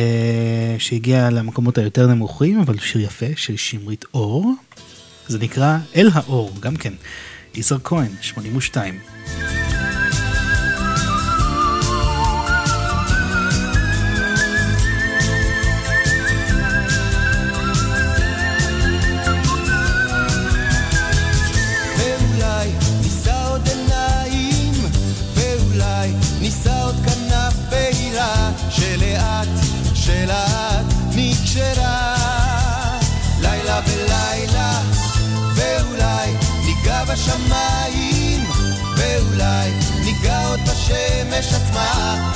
שהגיע למקומות היותר נמוכים, אבל שיר יפה של שמרית אור. זה נקרא אל האור, גם כן. יזהר כהן, 82. ניגע בשמיים, ואולי ניגע עוד בשמש עצמה,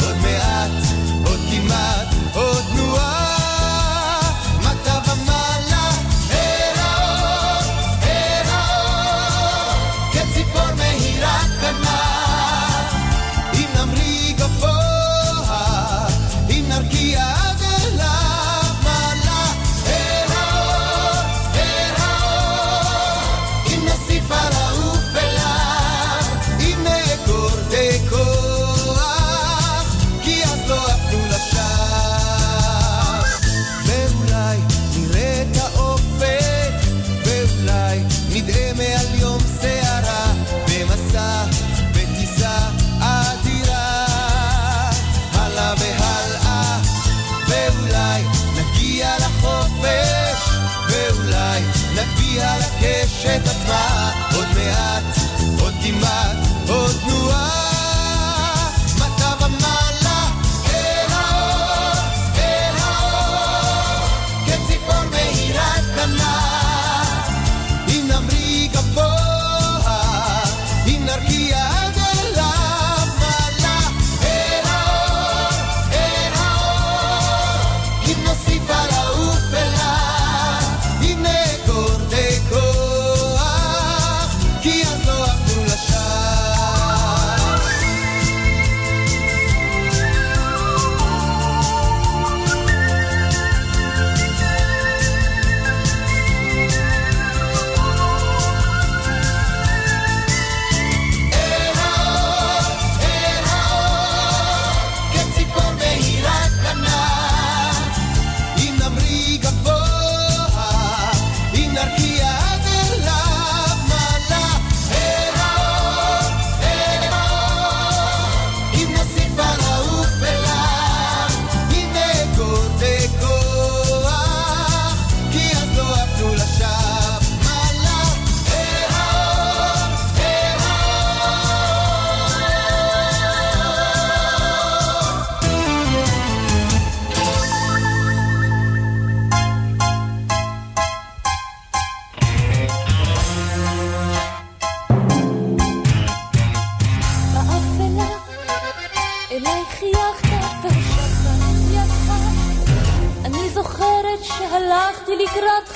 кратком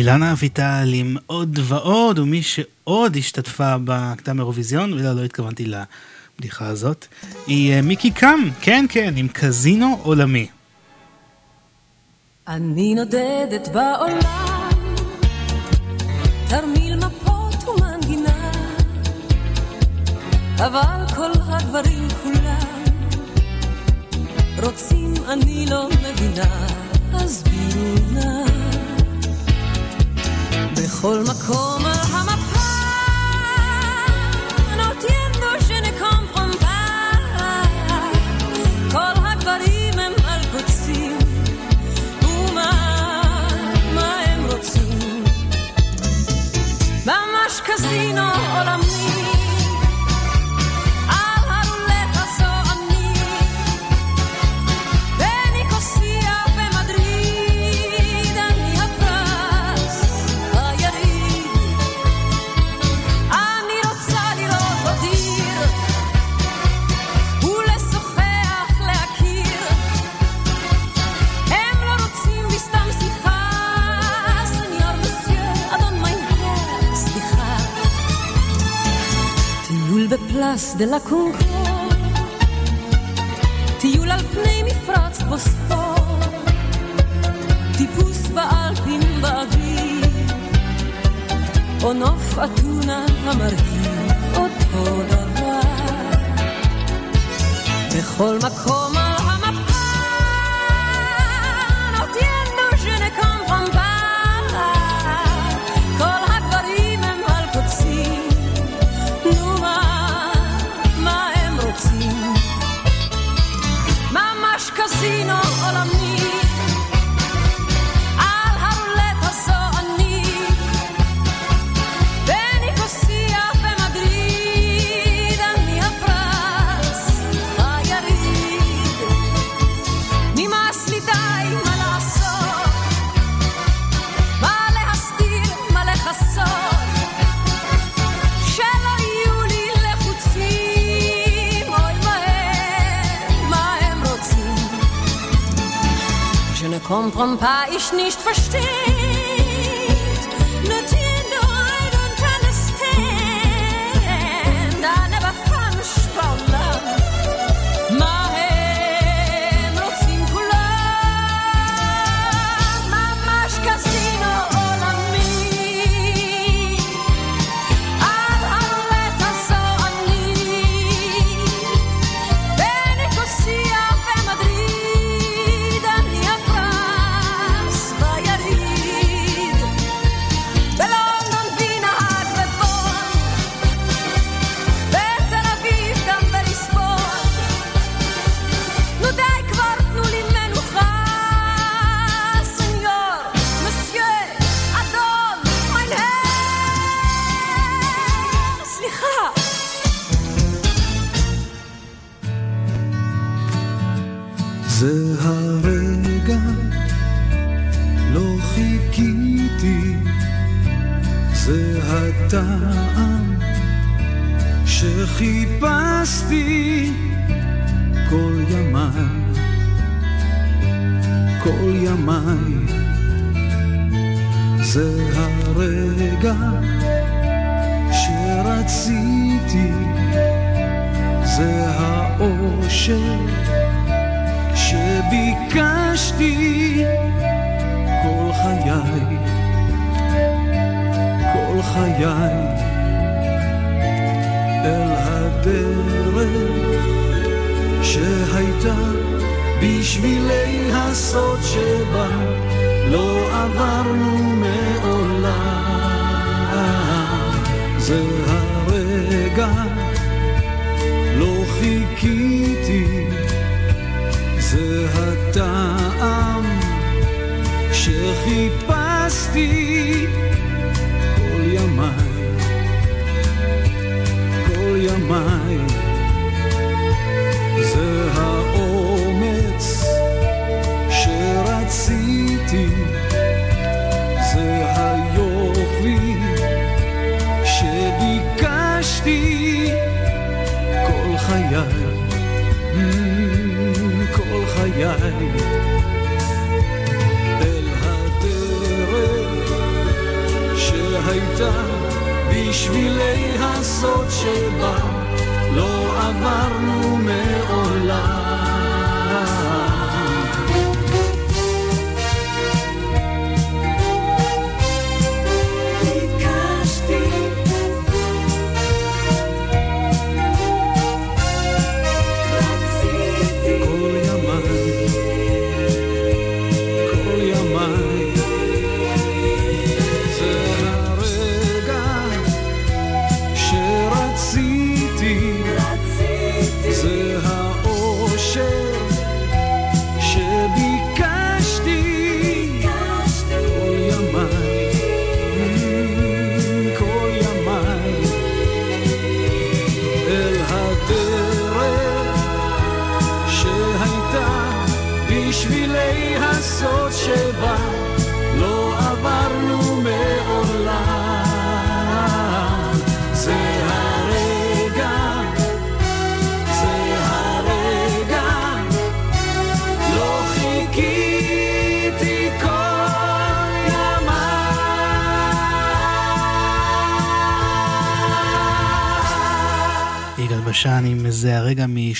אילנה אביטל עם עוד ועוד, ומי שעוד השתתפה בקדם אירוויזיון, ולא, לא התכוונתי לבדיחה הזאת, היא אה, מיקי קאם, כן, כן, עם קזינו עולמי. אני נודדת בעולם, תרמיל מפות ומנגינה, אבל כל הדברים כולם, רוצים אני לא מבינה, אז בינה. בכל מקום על המפה נותיendo je ne comprends pas כל הדברים הם על קוצים ומה, מה הם רוצים ממש קזינו עולמי Place de la Concorde, טיול על פני מפרץ בוספור, טיפוס באלפים באוויר, או נוף אתונה המרהיב אותו דבר. בכל מקום Kompromiss ich nicht verstehe.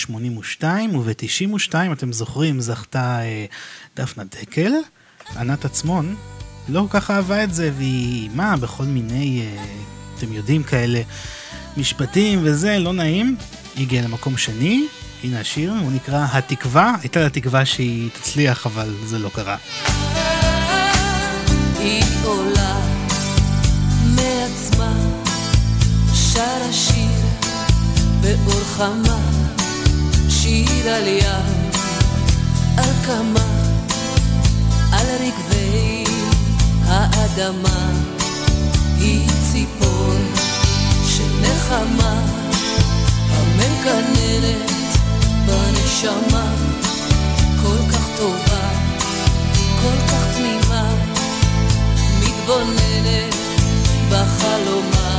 82, וב-92, אתם זוכרים, זכתה אה, דפנה דקל. ענת עצמון לא כל כך אהבה את זה, והיא, מה, בכל מיני, אה, אתם יודעים, כאלה משפטים וזה, לא נעים. היא הגיעה למקום שני, הנה השיר, הוא נקרא התקווה, הייתה לה תקווה שהיא תצליח, אבל זה לא קרה. היא עולה מעצמה, שרה שיר באור חמה שיר על ים, על כמה, על רגבי האדמה, היא ציפור של נחמה, המקננת בנשמה, כל כך טובה, כל כך תמימה. מתבוננת בחלומה.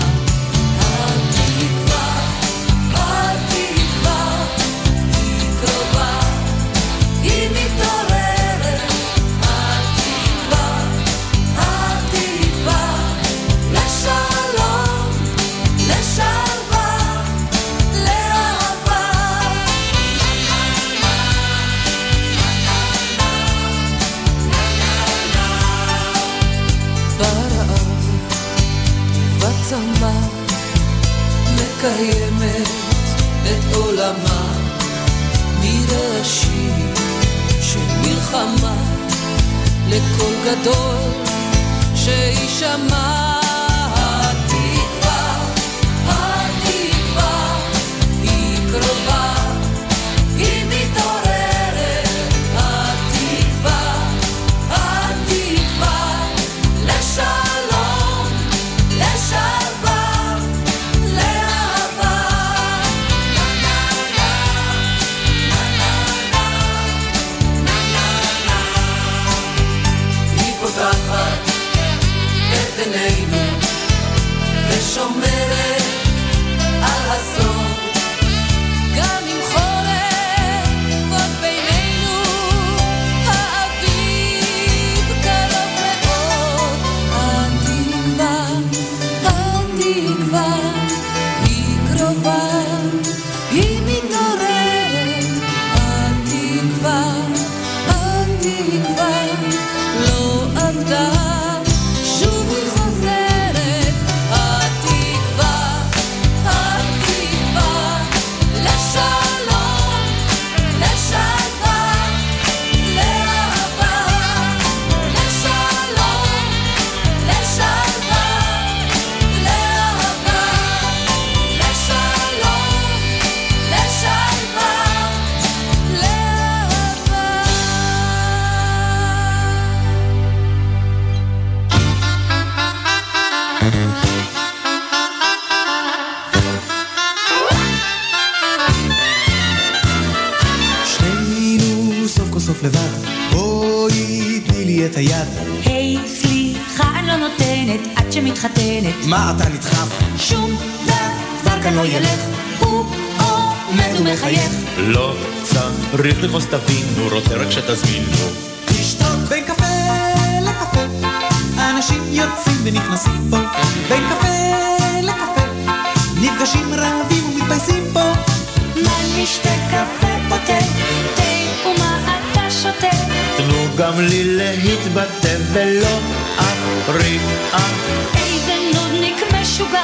מקיימת את עולמה מרעשים. מלחמה לקול גדול שיישמע צריך לכעוס תבינו, רוצה רק שתזמינו. תשתוק בין קפה לקפה, אנשים יוצאים ונכנסים פה. בין קפה לקפה, נפגשים רבים ומתפייסים פה. מה נשתה קפה או תה? תה ומה אתה שותה? תנו גם לי להתבטא ולא אפריע. איזה נודניק משוגע.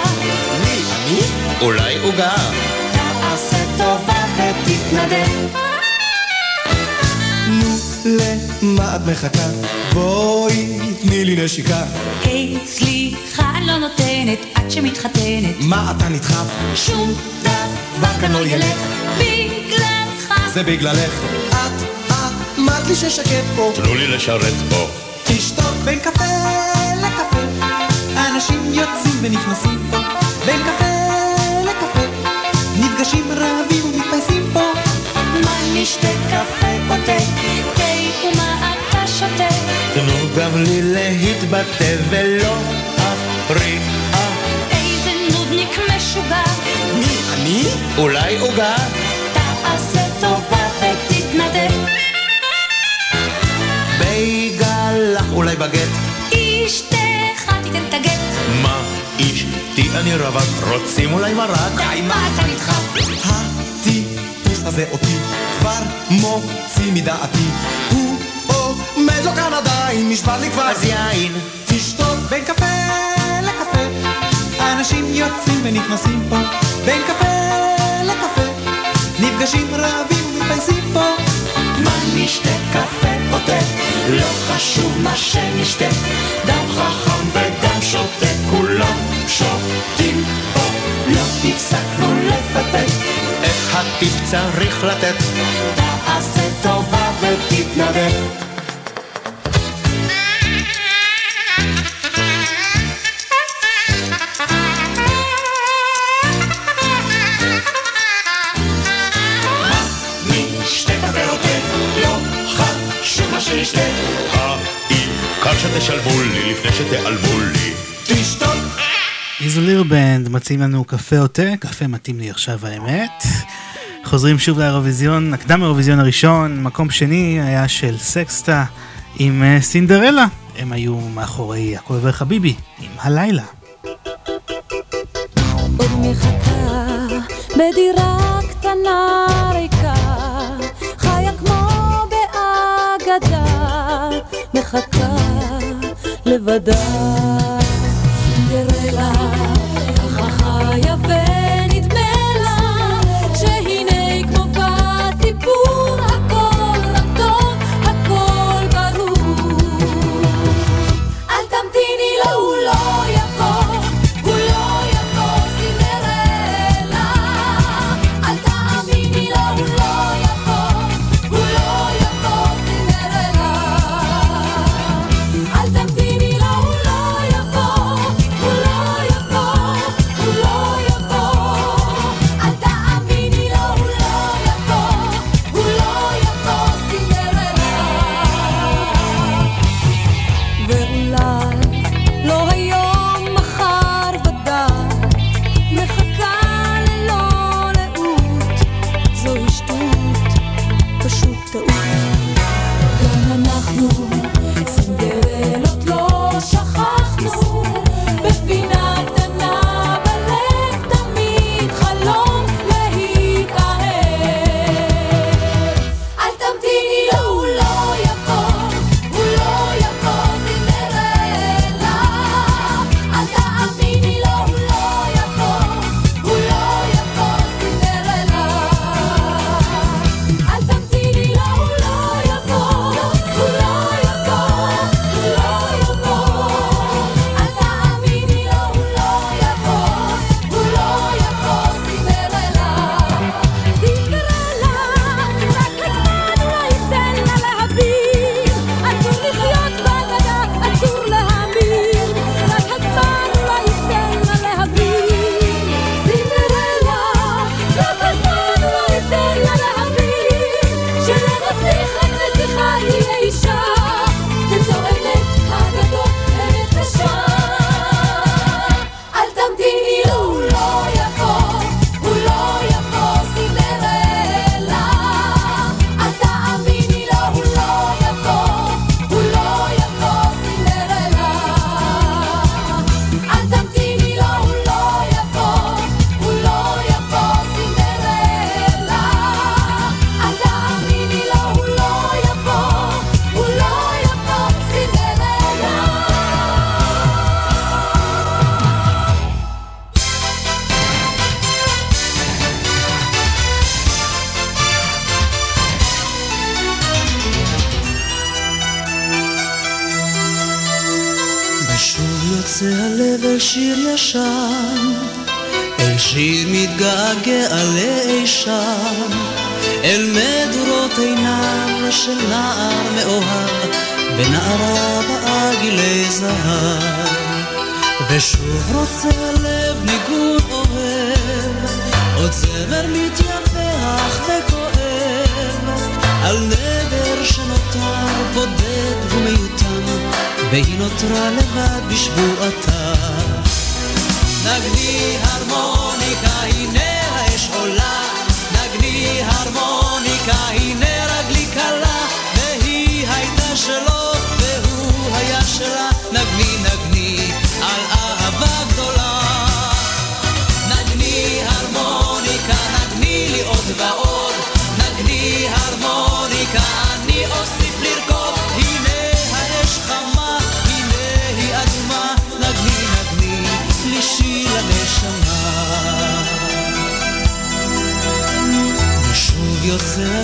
מי? אני? אולי עוגה. תעשה טובה ותתנדב. למה את מחכה? בואי תני לי נשיקה. היי, סליחה, אני לא נותנת עד שמתחתנת. מה אתה נדחף? שום דבר כאן לא ילך בגללך. זה בגללך. את, את, אמרת לי ששקט פה. תנו לי לשרת פה. תשתוק בין קפה לקפה, אנשים יוצאים ונכנסים פה. בין קפה גם לי להתבטא ולא אפריע. איזה נודניק משוגע. מי? אני? אולי עוגה. תעשה טובה ותתנדב. בייגל לך אולי בגט. אשתך תיתן את הגט. מה אשתי אני רווק, רוצים אולי מרק? די, מה אתה נדחף? הטיפוס הזה אותי כבר מוציא מדעתי. הוא עומד לו כאן עדיין, נשבר לי כבר. אז יין. תשתוק בין קפה לקפה, אנשים יוצאים ונכנסים פה. בין קפה לקפה, נפגשים רבים ומתפייסים פה. מה נשתה קפה או תה? לא חשוב מה שנשתה. דם חכם ודם שותה, כולם שותים פה. לא הפסקנו לפטפט. את הטיפ צריך לתת. תעשה טובה ותתנדב. שתשלמו לי לפני שתיעלמו לי. תשתוק! איזוליר בנד מציעים לנו קפה או תה, קפה מתאים לי עכשיו האמת. חוזרים שוב לאירוויזיון, הקדם אירוויזיון הראשון, מקום שני היה של סקסטה עם אה, סינדרלה. הם היו מאחורי הכל עובר חביבי, עם הלילה. עוד מחכה בדירה קטנה ריקה, באגדה, מחכה לבדה. סינדרלה, ככה חיה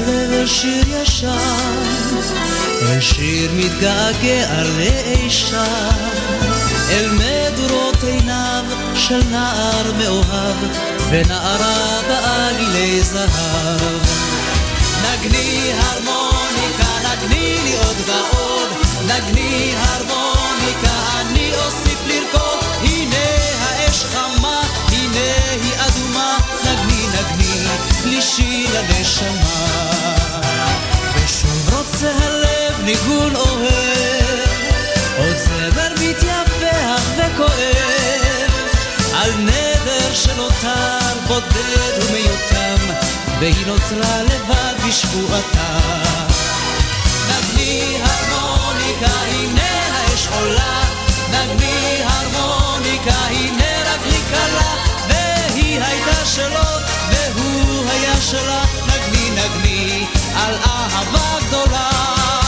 הלב אל שיר ישן, אל שיר מתגעגע לאי שם, אל מדורות עיניו של נער מאוהב, ונערה בעגילי זהב. נגני הרמוניקה, נגני לי עוד ועוד, נגני הרמוניקה, אני אוסיף לרקוד, הנה האש חמה, הנה היא אדומה, שיר הנשמה. ושוב רוצה הלב ניגון אוהב, עוד זמר מתייפח וכואב, על נדר שנותר בודד ומיותם, והיא נותרה לבד בשבועתה. נגני הרמוניקה, הנה האש עולה, נגני הרמוניקה, הנה רגלי קלה, והיא הייתה שלו, היה שלה, נגני נגני על אהבה גדולה.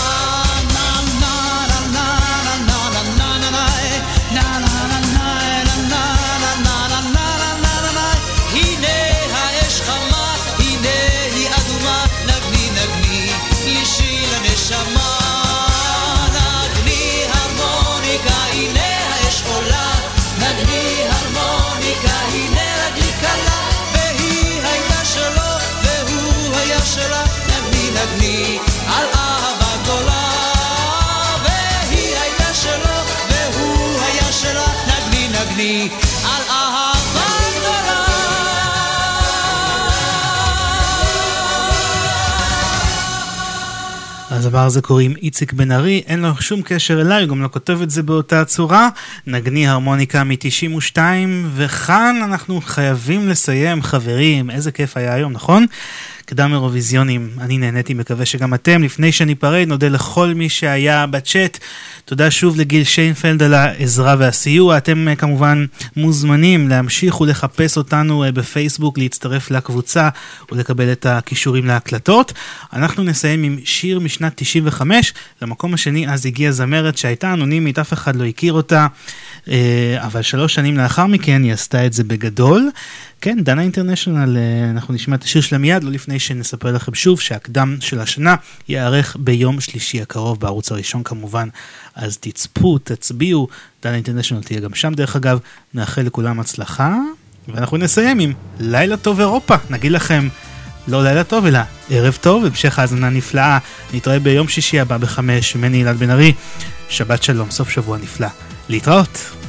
הזמר הזה קוראים איציק בן ארי, אין לו שום קשר אליי, הוא גם לא כותב את זה באותה צורה. נגני הרמוניקה מ-92, וכאן אנחנו חייבים לסיים, חברים, איזה כיף היה היום, נכון? קדם אירוויזיונים, אני נהניתי, מקווה שגם אתם. לפני שניפרד, נודה לכל מי שהיה בצ'אט. תודה שוב לגיל שיינפלד על העזרה והסיוע. אתם אה, כמובן מוזמנים להמשיך ולחפש אותנו אה, בפייסבוק, להצטרף לקבוצה ולקבל את הכישורים להקלטות. אנחנו נסיים עם שיר משנת 95. למקום השני אז הגיעה זמרת שהייתה אנונימית, אף אחד לא הכיר אותה, אה, אבל שלוש שנים לאחר מכן היא עשתה את זה בגדול. כן, דנה אינטרנשיונל, אה, אנחנו נשמע את השיר שלה מיד, לא לפני שנספר לכם שוב שהקדם של השנה ייערך ביום שלישי הקרוב בערוץ הראשון כמובן, אז תצפו, תצביעו, דנה אינטרנשיונל תהיה גם שם דרך אגב, נאחל לכולם הצלחה, ואנחנו נסיים עם לילה טוב אירופה, נגיד לכם לא לילה טוב אלא ערב טוב, המשך האזנה נפלאה, נתראה ביום שישי הבא בחמש, ממני אילן בן ארי, שבת שלום, סוף שבוע נפלא, להתראות.